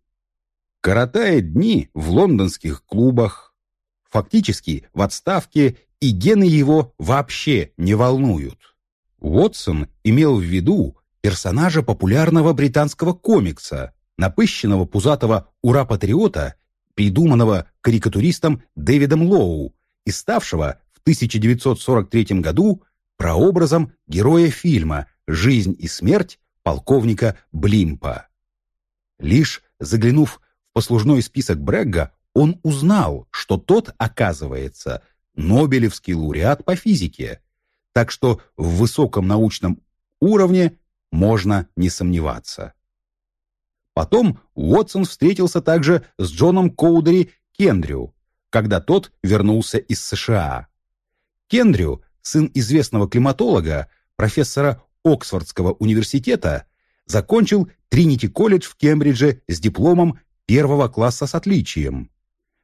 Коротает дни в лондонских клубах, фактически в отставке, и гены его вообще не волнуют. Уотсон имел в виду персонажа популярного британского комикса, напыщенного пузатого ура-патриота, придуманного карикатуристом Дэвидом Лоу и ставшего в 1943 году прообразом героя фильма «Жизнь и смерть» полковника Блимпа. Лишь заглянув в послужной список Брэгга, он узнал, что тот, оказывается, Нобелевский лауреат по физике, так что в высоком научном уровне можно не сомневаться. Потом Уотсон встретился также с Джоном Коудери Кендрю, когда тот вернулся из США. Кендрю, сын известного климатолога, профессора Оксфордского университета, закончил Тринити-колледж в Кембридже с дипломом первого класса с отличием.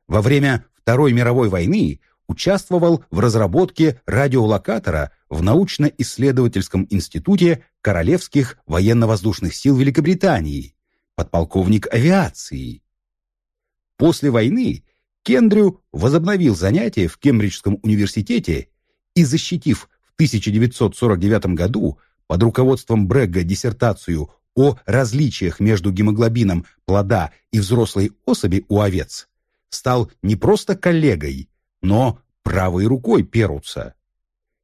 Во время Второй мировой войны участвовал в разработке радиолокатора в научно-исследовательском институте Королевских военно-воздушных сил Великобритании, подполковник авиации. После войны Кендрю возобновил занятия в Кембриджском университете и, защитив в 1949 году под руководством Брегга диссертацию о различиях между гемоглобином плода и взрослой особи у овец, стал не просто коллегой, но правой рукой Перуца.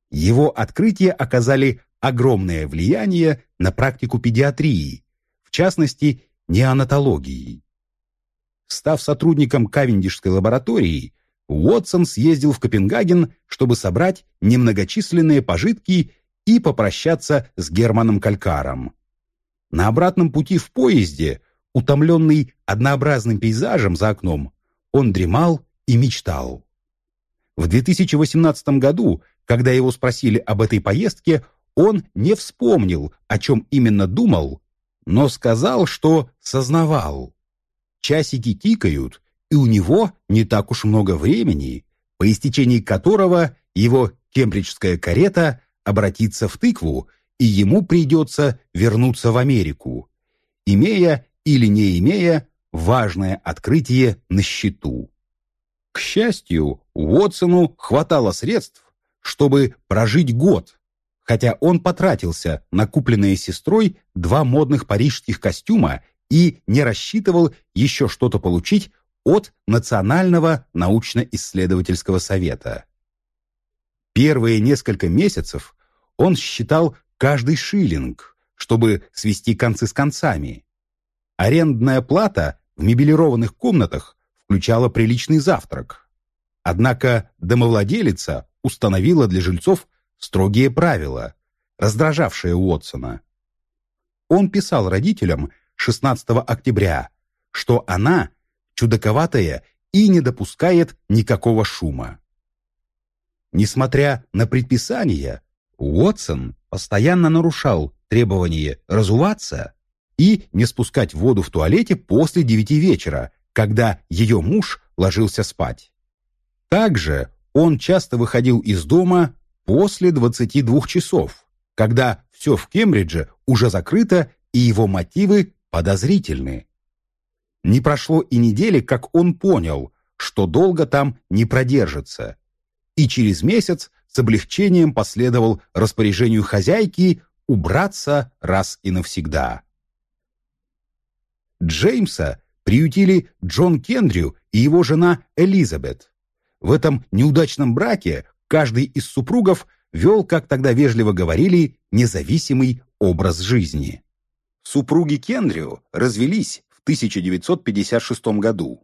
Его открытия оказали огромное влияние на практику педиатрии, в частности, неонатологии. Став сотрудником Кавендишской лаборатории, Уотсон съездил в Копенгаген, чтобы собрать немногочисленные пожитки и попрощаться с Германом Калькаром. На обратном пути в поезде, утомленный однообразным пейзажем за окном, он дремал и мечтал. В 2018 году, когда его спросили об этой поездке, он не вспомнил, о чем именно думал, но сказал, что сознавал. Часики тикают, и у него не так уж много времени, по истечении которого его кембриджская карета обратится в тыкву, и ему придется вернуться в Америку, имея или не имея важное открытие на счету. К счастью, Уотсону хватало средств, чтобы прожить год, хотя он потратился на купленные сестрой два модных парижских костюма и не рассчитывал еще что-то получить от Национального научно-исследовательского совета. Первые несколько месяцев он считал каждый шиллинг, чтобы свести концы с концами. Арендная плата в мебелированных комнатах включала приличный завтрак. Однако домовладелица установила для жильцов строгие правила, раздражавшие Уотсона. Он писал родителям 16 октября, что она чудаковатая и не допускает никакого шума. Несмотря на предписания, Уотсон постоянно нарушал требование разуваться и не спускать воду в туалете после девяти вечера, когда ее муж ложился спать. Также он часто выходил из дома после 22 часов, когда все в Кембридже уже закрыто и его мотивы подозрительны. Не прошло и недели, как он понял, что долго там не продержится. И через месяц с облегчением последовал распоряжению хозяйки убраться раз и навсегда. Джеймса приютили Джон Кендрю и его жена Элизабет. В этом неудачном браке каждый из супругов вел, как тогда вежливо говорили, независимый образ жизни. Супруги Кендрю развелись в 1956 году.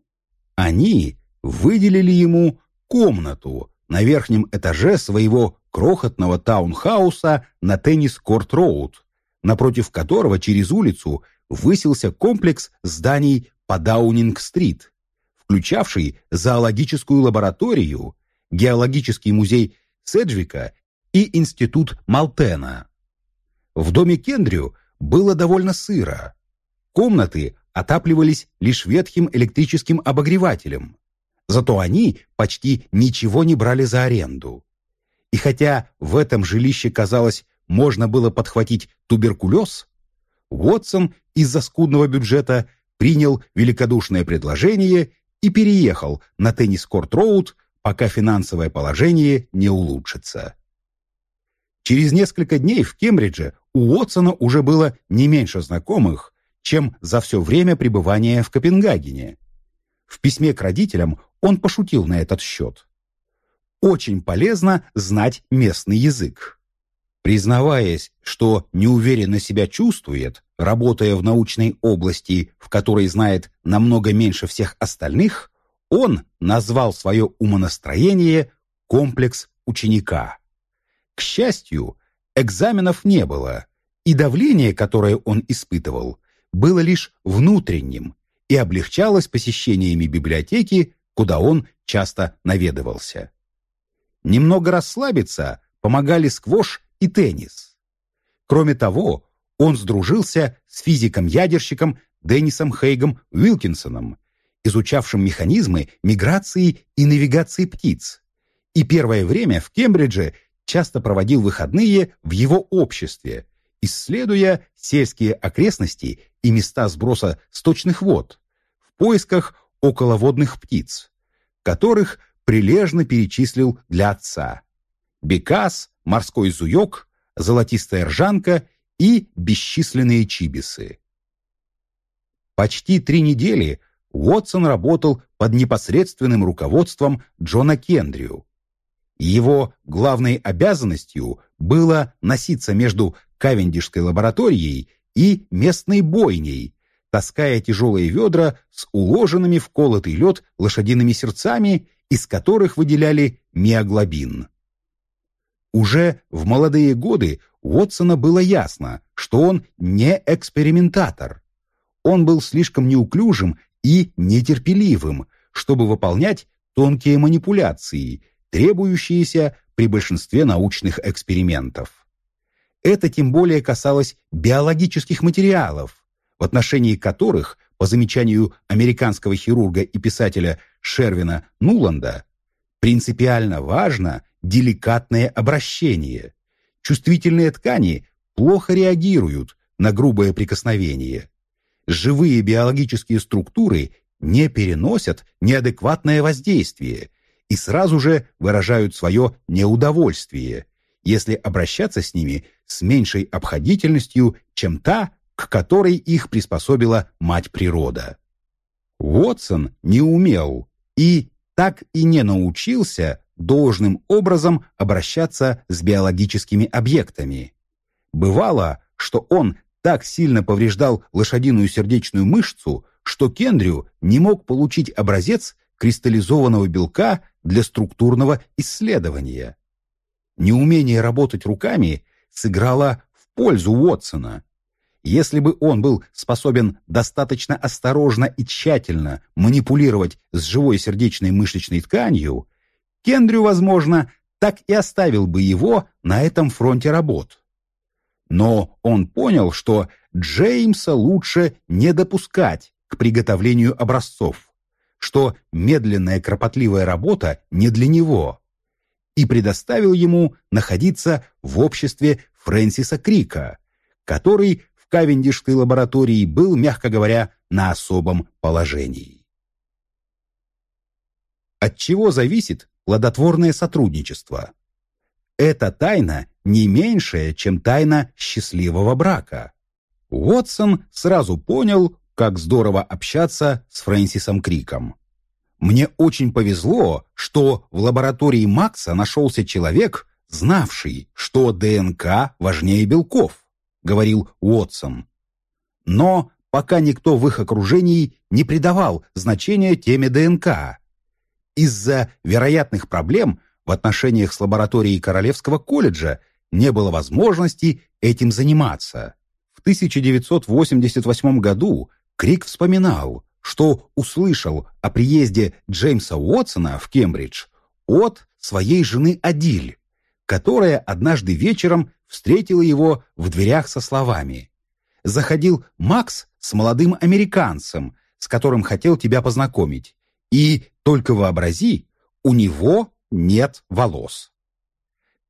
Они выделили ему комнату на верхнем этаже своего крохотного таунхауса на Теннис-Корт-Роуд, напротив которого через улицу высился комплекс зданий по Даунинг-стрит, включавший зоологическую лабораторию, геологический музей Седжвика и институт Малтена. В доме Кендрю было довольно сыро. Комнаты отапливались лишь ветхим электрическим обогревателем. Зато они почти ничего не брали за аренду. И хотя в этом жилище, казалось, можно было подхватить туберкулез, Уотсон из-за скудного бюджета принял великодушное предложение и переехал на теннис-корт-роуд, пока финансовое положение не улучшится. Через несколько дней в Кембридже у Уотсона уже было не меньше знакомых, чем за все время пребывания в Копенгагене. В письме к родителям он пошутил на этот счет. Очень полезно знать местный язык. Признаваясь, что неуверенно себя чувствует, работая в научной области, в которой знает намного меньше всех остальных, Он назвал свое умонастроение «комплекс ученика». К счастью, экзаменов не было, и давление, которое он испытывал, было лишь внутренним и облегчалось посещениями библиотеки, куда он часто наведывался. Немного расслабиться помогали сквош и теннис. Кроме того, он сдружился с физиком-ядерщиком Деннисом Хейгом Уилкинсоном, изучавшим механизмы миграции и навигации птиц, и первое время в Кембридже часто проводил выходные в его обществе, исследуя сельские окрестности и места сброса сточных вод в поисках околоводных птиц, которых прилежно перечислил для отца. Бекас, морской зуёк, золотистая ржанка и бесчисленные чибисы. Почти три недели Уотсон работал под непосредственным руководством Джона Кендрю. Его главной обязанностью было носиться между Кавендишской лабораторией и местной бойней, таская тяжелые ведра с уложенными в колотый лед лошадиными сердцами, из которых выделяли миоглобин. Уже в молодые годы Уотсона было ясно, что он не экспериментатор. Он был слишком неуклюжим и нетерпеливым, чтобы выполнять тонкие манипуляции, требующиеся при большинстве научных экспериментов. Это тем более касалось биологических материалов, в отношении которых, по замечанию американского хирурга и писателя Шервина Нуланда, принципиально важно деликатное обращение. Чувствительные ткани плохо реагируют на грубое прикосновение живые биологические структуры не переносят неадекватное воздействие и сразу же выражают свое неудовольствие, если обращаться с ними с меньшей обходительностью, чем та, к которой их приспособила мать природа. Уотсон не умел и так и не научился должным образом обращаться с биологическими объектами. Бывало, что он так сильно повреждал лошадиную сердечную мышцу, что Кендрю не мог получить образец кристаллизованного белка для структурного исследования. Неумение работать руками сыграло в пользу Уотсона. Если бы он был способен достаточно осторожно и тщательно манипулировать с живой сердечной мышечной тканью, Кендрю, возможно, так и оставил бы его на этом фронте работ. Но он понял, что Джеймса лучше не допускать к приготовлению образцов, что медленная кропотливая работа не для него, и предоставил ему находиться в обществе Фрэнсиса Крика, который в Кавендишской лаборатории был, мягко говоря, на особом положении. От чего зависит плодотворное сотрудничество? Эта тайна не меньшая, чем тайна счастливого брака. Уотсон сразу понял, как здорово общаться с Фрэнсисом Криком. Мне очень повезло, что в лаборатории Макса нашелся человек, знавший, что ДНК важнее белков, говорил Уотсон. Но пока никто в их окружении не придавал значения теме ДНК. Из-за вероятных проблем в отношениях с лабораторией Королевского колледжа не было возможности этим заниматься. В 1988 году Крик вспоминал, что услышал о приезде Джеймса Уотсона в Кембридж от своей жены Адиль, которая однажды вечером встретила его в дверях со словами «Заходил Макс с молодым американцем, с которым хотел тебя познакомить, и, только вообрази, у него нет волос.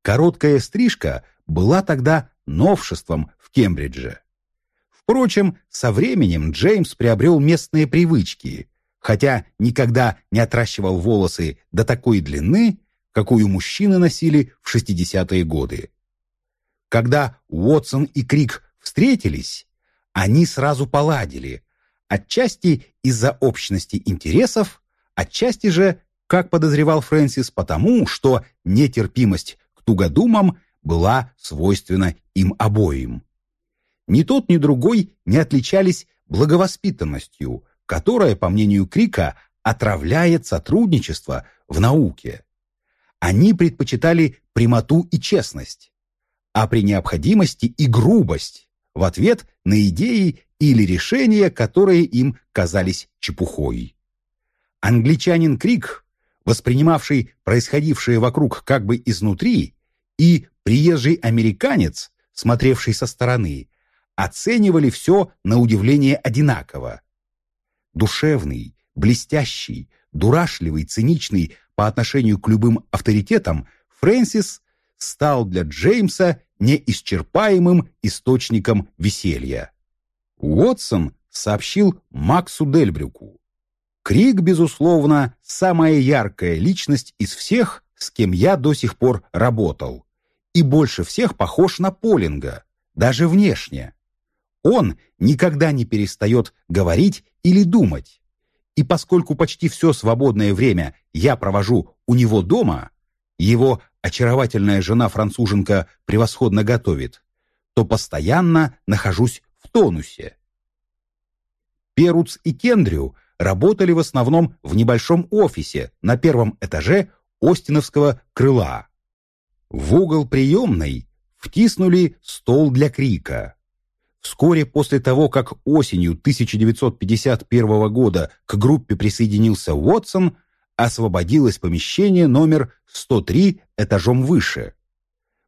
Короткая стрижка была тогда новшеством в Кембридже. Впрочем, со временем Джеймс приобрел местные привычки, хотя никогда не отращивал волосы до такой длины, какую мужчины носили в 60-е годы. Когда Уотсон и Крик встретились, они сразу поладили, отчасти из-за общности интересов, отчасти же как подозревал Фрэнсис, потому что нетерпимость к тугодумам была свойственна им обоим. Ни тот, ни другой не отличались благовоспитанностью, которая, по мнению Крика, отравляет сотрудничество в науке. Они предпочитали прямоту и честность, а при необходимости и грубость в ответ на идеи или решения, которые им казались чепухой. Англичанин Крик, воспринимавший происходившее вокруг как бы изнутри, и приезжий американец, смотревший со стороны, оценивали все на удивление одинаково. Душевный, блестящий, дурашливый, циничный по отношению к любым авторитетам, Фрэнсис стал для Джеймса неисчерпаемым источником веселья. Уотсон сообщил Максу Дельбрюку. Крик, безусловно, самая яркая личность из всех, с кем я до сих пор работал, и больше всех похож на Полинга, даже внешне. Он никогда не перестает говорить или думать. И поскольку почти все свободное время я провожу у него дома, его очаровательная жена-француженка превосходно готовит, то постоянно нахожусь в тонусе. Перуц и Кендрю работали в основном в небольшом офисе на первом этаже Остиновского крыла. В угол приемной втиснули стол для крика. Вскоре после того, как осенью 1951 года к группе присоединился Уотсон, освободилось помещение номер 103 этажом выше.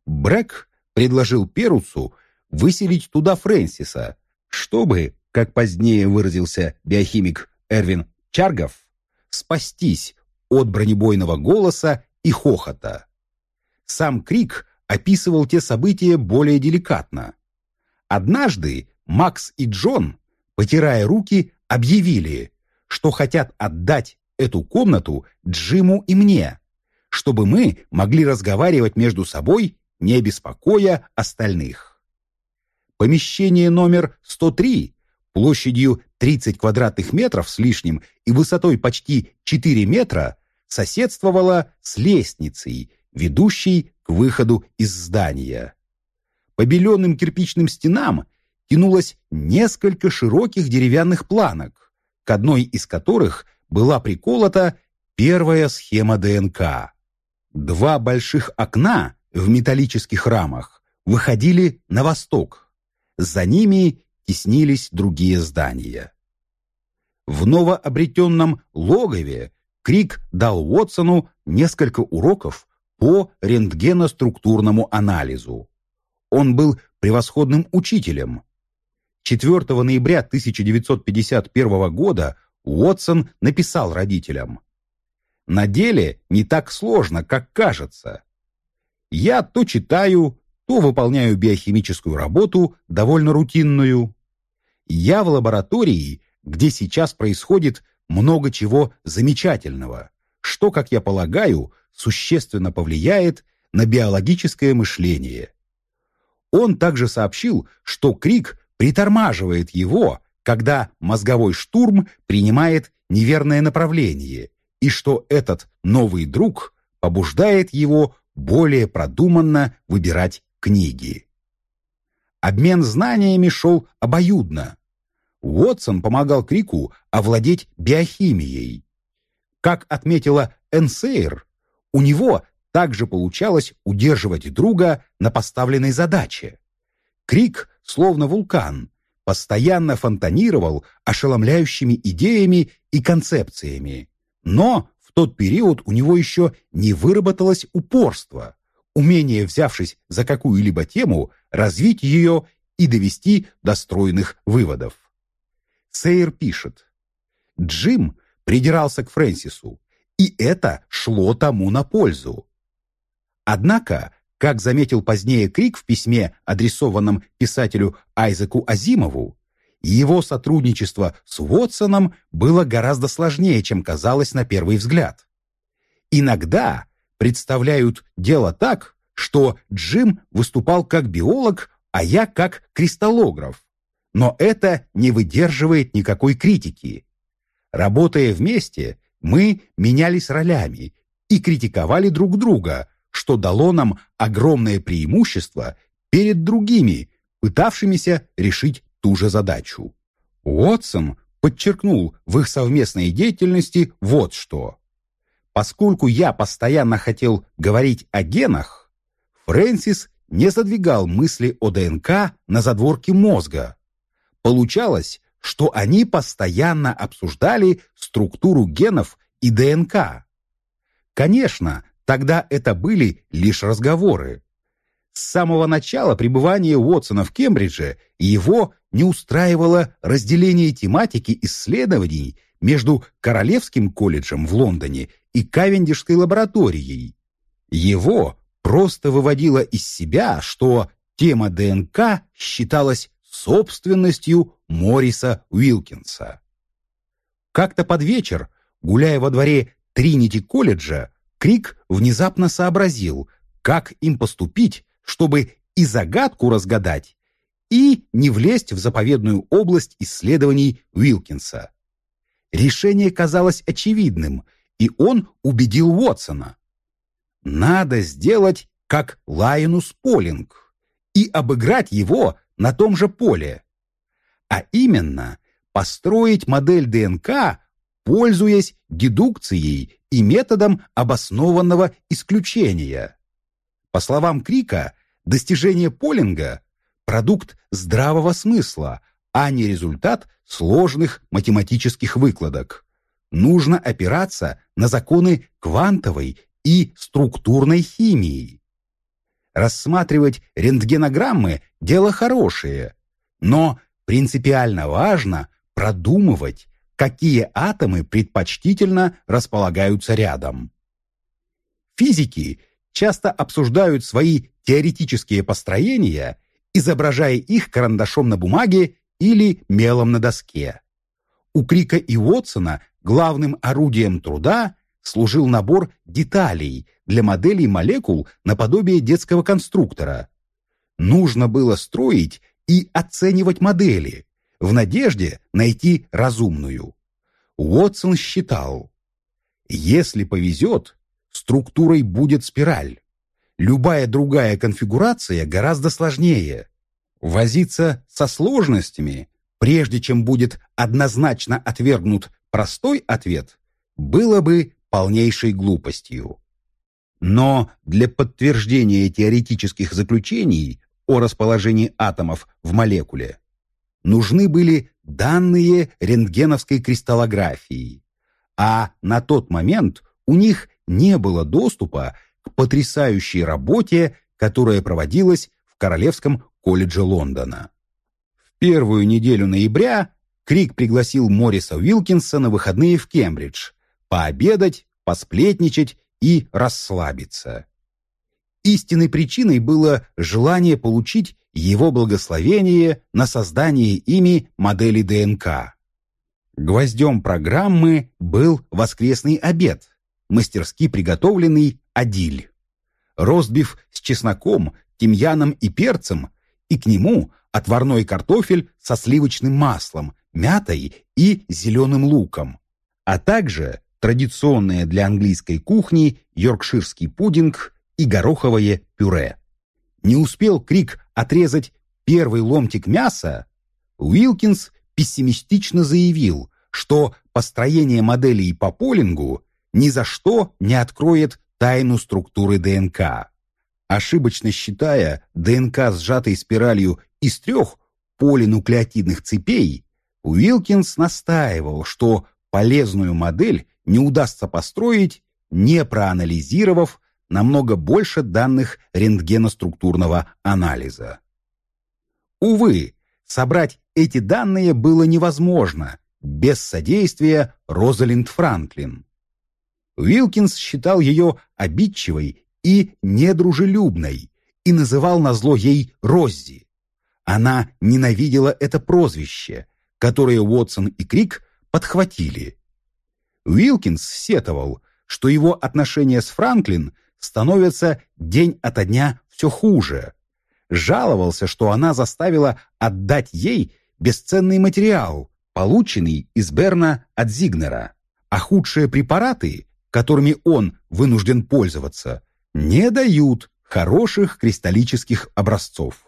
Брэк предложил Перуцу выселить туда Фрэнсиса, чтобы, как позднее выразился биохимик Эрвин Чаргов, спастись от бронебойного голоса и хохота. Сам Крик описывал те события более деликатно. Однажды Макс и Джон, потирая руки, объявили, что хотят отдать эту комнату Джиму и мне, чтобы мы могли разговаривать между собой, не беспокоя остальных. Помещение номер 103 площадью 30 квадратных метров с лишним и высотой почти 4 метра соседствовало с лестницей, ведущей к выходу из здания. По беленым кирпичным стенам тянулось несколько широких деревянных планок, к одной из которых была приколота первая схема ДНК. Два больших окна в металлических рамах выходили на восток. За ними теснились другие здания. В новообретенном логове Крик дал Уотсону несколько уроков по рентгеноструктурному анализу. Он был превосходным учителем. 4 ноября 1951 года Уотсон написал родителям. «На деле не так сложно, как кажется. Я то читаю, то выполняю биохимическую работу, довольно рутинную. Я в лаборатории, где сейчас происходит много чего замечательного, что, как я полагаю, существенно повлияет на биологическое мышление. Он также сообщил, что крик притормаживает его, когда мозговой штурм принимает неверное направление, и что этот новый друг побуждает его более продуманно выбирать книги. Обмен знаниями шел обоюдно. Уотсон помогал Крику овладеть биохимией. Как отметила Энсейр, у него также получалось удерживать друга на поставленной задаче. Крик, словно вулкан, постоянно фонтанировал ошеломляющими идеями и концепциями. Но в тот период у него еще не выработалось упорство, умение, взявшись за какую-либо тему, развить ее и довести до стройных выводов. Сейер пишет, Джим придирался к Фрэнсису, и это шло тому на пользу. Однако, как заметил позднее Крик в письме, адресованном писателю Айзеку Азимову, его сотрудничество с Уотсоном было гораздо сложнее, чем казалось на первый взгляд. Иногда представляют дело так, что Джим выступал как биолог, а я как кристаллограф. Но это не выдерживает никакой критики. Работая вместе, мы менялись ролями и критиковали друг друга, что дало нам огромное преимущество перед другими, пытавшимися решить ту же задачу. Уотсон подчеркнул в их совместной деятельности вот что. Поскольку я постоянно хотел говорить о генах, Фрэнсис не задвигал мысли о ДНК на задворке мозга. Получалось, что они постоянно обсуждали структуру генов и ДНК. Конечно, тогда это были лишь разговоры. С самого начала пребывания Уотсона в Кембридже его не устраивало разделение тематики исследований между Королевским колледжем в Лондоне и Кавендишской лабораторией. Его просто выводило из себя, что тема ДНК считалась собственностью Мориса Уилкинса. Как-то под вечер, гуляя во дворе Тринити колледжа, Крик внезапно сообразил, как им поступить, чтобы и загадку разгадать, и не влезть в заповедную область исследований Уилкинса. Решение казалось очевидным, и он убедил Уотсона. Надо сделать, как Лайонус Полинг, и обыграть его на том же поле. А именно, построить модель ДНК, пользуясь дедукцией и методом обоснованного исключения. По словам Крика, достижение Полинга – продукт здравого смысла, а не результат сложных математических выкладок. Нужно опираться на законы квантовой и структурной химии. Рассматривать рентгенограммы – дело хорошее, но принципиально важно продумывать, какие атомы предпочтительно располагаются рядом. Физики часто обсуждают свои теоретические построения, изображая их карандашом на бумаге или мелом на доске. У Крика и Уотсона главным орудием труда служил набор деталей для моделей молекул наподобие детского конструктора. Нужно было строить и оценивать модели в надежде найти разумную. Уотсон считал, если повезет, структурой будет спираль. Любая другая конфигурация гораздо сложнее. Возиться со сложностями, прежде чем будет однозначно отвергнут простой ответ, было бы полнейшей глупостью. Но для подтверждения теоретических заключений о расположении атомов в молекуле нужны были данные рентгеновской кристаллографии, а на тот момент у них не было доступа к потрясающей работе, которая проводилась в Королевском колледже Лондона. В первую неделю ноября Крик пригласил Морриса Уилкинса на выходные в Кембридж пообедать, посплетничать и расслабиться. Истинной причиной было желание получить его благословение на создание ими модели ДНК. Гвоздем программы был воскресный обед, мастерски приготовленный адиль. Ростбиф с чесноком, тимьяном и перцем, и к нему отварной картофель со сливочным маслом, мятой и зеленым луком, а также традиционное для английской кухни йоркширский пудинг и гороховое пюре. Не успел Крик отрезать первый ломтик мяса, Уилкинс пессимистично заявил, что построение моделей по полингу ни за что не откроет тайну структуры ДНК. Ошибочно считая ДНК сжатой спиралью из трех полинуклеотидных цепей, Уилкинс настаивал, что полезную модель не удастся построить, не проанализировав намного больше данных рентгеноструктурного анализа. Увы, собрать эти данные было невозможно без содействия Розалинд Франклин. Уилкинс считал ее обидчивой и недружелюбной и называл назло ей Роззи. Она ненавидела это прозвище, которое Уотсон и Крик подхватили. Уилкинс сетовал, что его отношения с Франклин становятся день ото дня все хуже. Жаловался, что она заставила отдать ей бесценный материал, полученный из Берна от Зигнера, а худшие препараты, которыми он вынужден пользоваться, не дают хороших кристаллических образцов.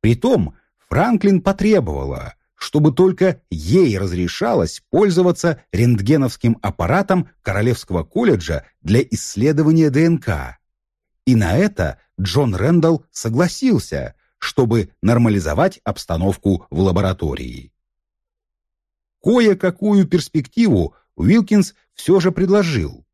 Притом Франклин потребовала, чтобы только ей разрешалось пользоваться рентгеновским аппаратом Королевского колледжа для исследования ДНК. И на это Джон Рэндалл согласился, чтобы нормализовать обстановку в лаборатории. Кое-какую перспективу Уилкинс все же предложил.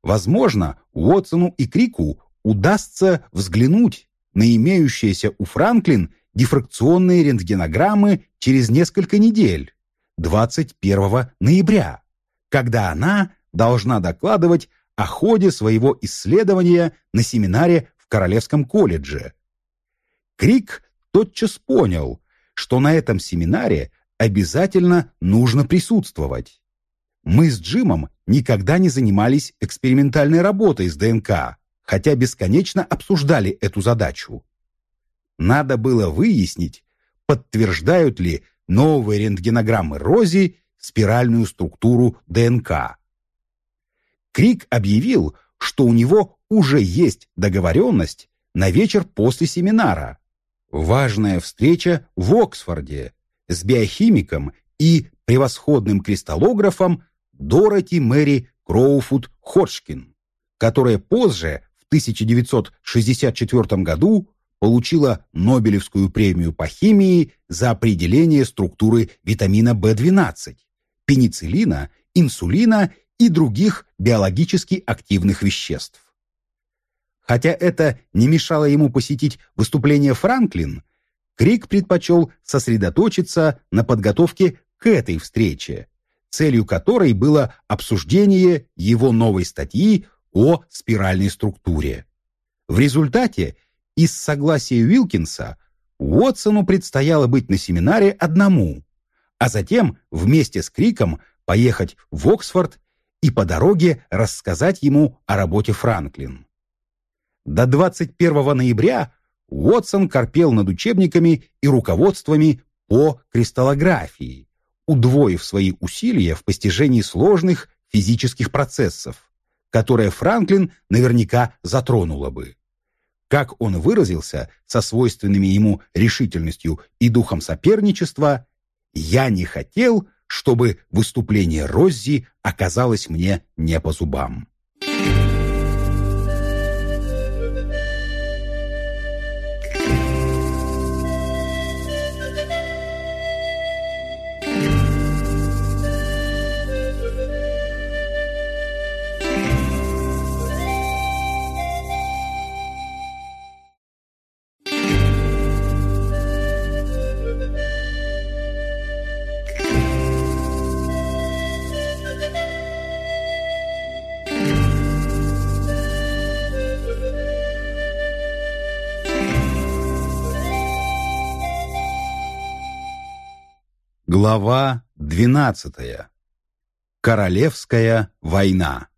Возможно, Уотсону и Крику удастся взглянуть на имеющиеся у Франклин дифракционные рентгенограммы через несколько недель, 21 ноября, когда она должна докладывать о ходе своего исследования на семинаре в Королевском колледже. Крик тотчас понял, что на этом семинаре обязательно нужно присутствовать. Мы с Джимом никогда не занимались экспериментальной работой с ДНК, хотя бесконечно обсуждали эту задачу. Надо было выяснить, подтверждают ли новые рентгенограммы Рози спиральную структуру ДНК. Крик объявил, что у него уже есть договоренность на вечер после семинара. Важная встреча в Оксфорде с биохимиком и превосходным кристаллографом Дороти Мэри Кроуфуд Ходжкин, которая позже, в 1964 году, получила Нобелевскую премию по химии за определение структуры витамина В12, пенициллина, инсулина и других биологически активных веществ. Хотя это не мешало ему посетить выступление Франклин, Крик предпочел сосредоточиться на подготовке к этой встрече, целью которой было обсуждение его новой статьи о спиральной структуре. В результате, из согласия Уилкинса, Уотсону предстояло быть на семинаре одному, а затем вместе с Криком поехать в Оксфорд и по дороге рассказать ему о работе Франклин. До 21 ноября Уотсон корпел над учебниками и руководствами по кристаллографии, удвоив свои усилия в постижении сложных физических процессов, которые Франклин наверняка затронула бы. Как он выразился со свойственными ему решительностью и духом соперничества, «Я не хотел, чтобы выступление Роззи оказалось мне не по зубам». Глава 12. Королевская война.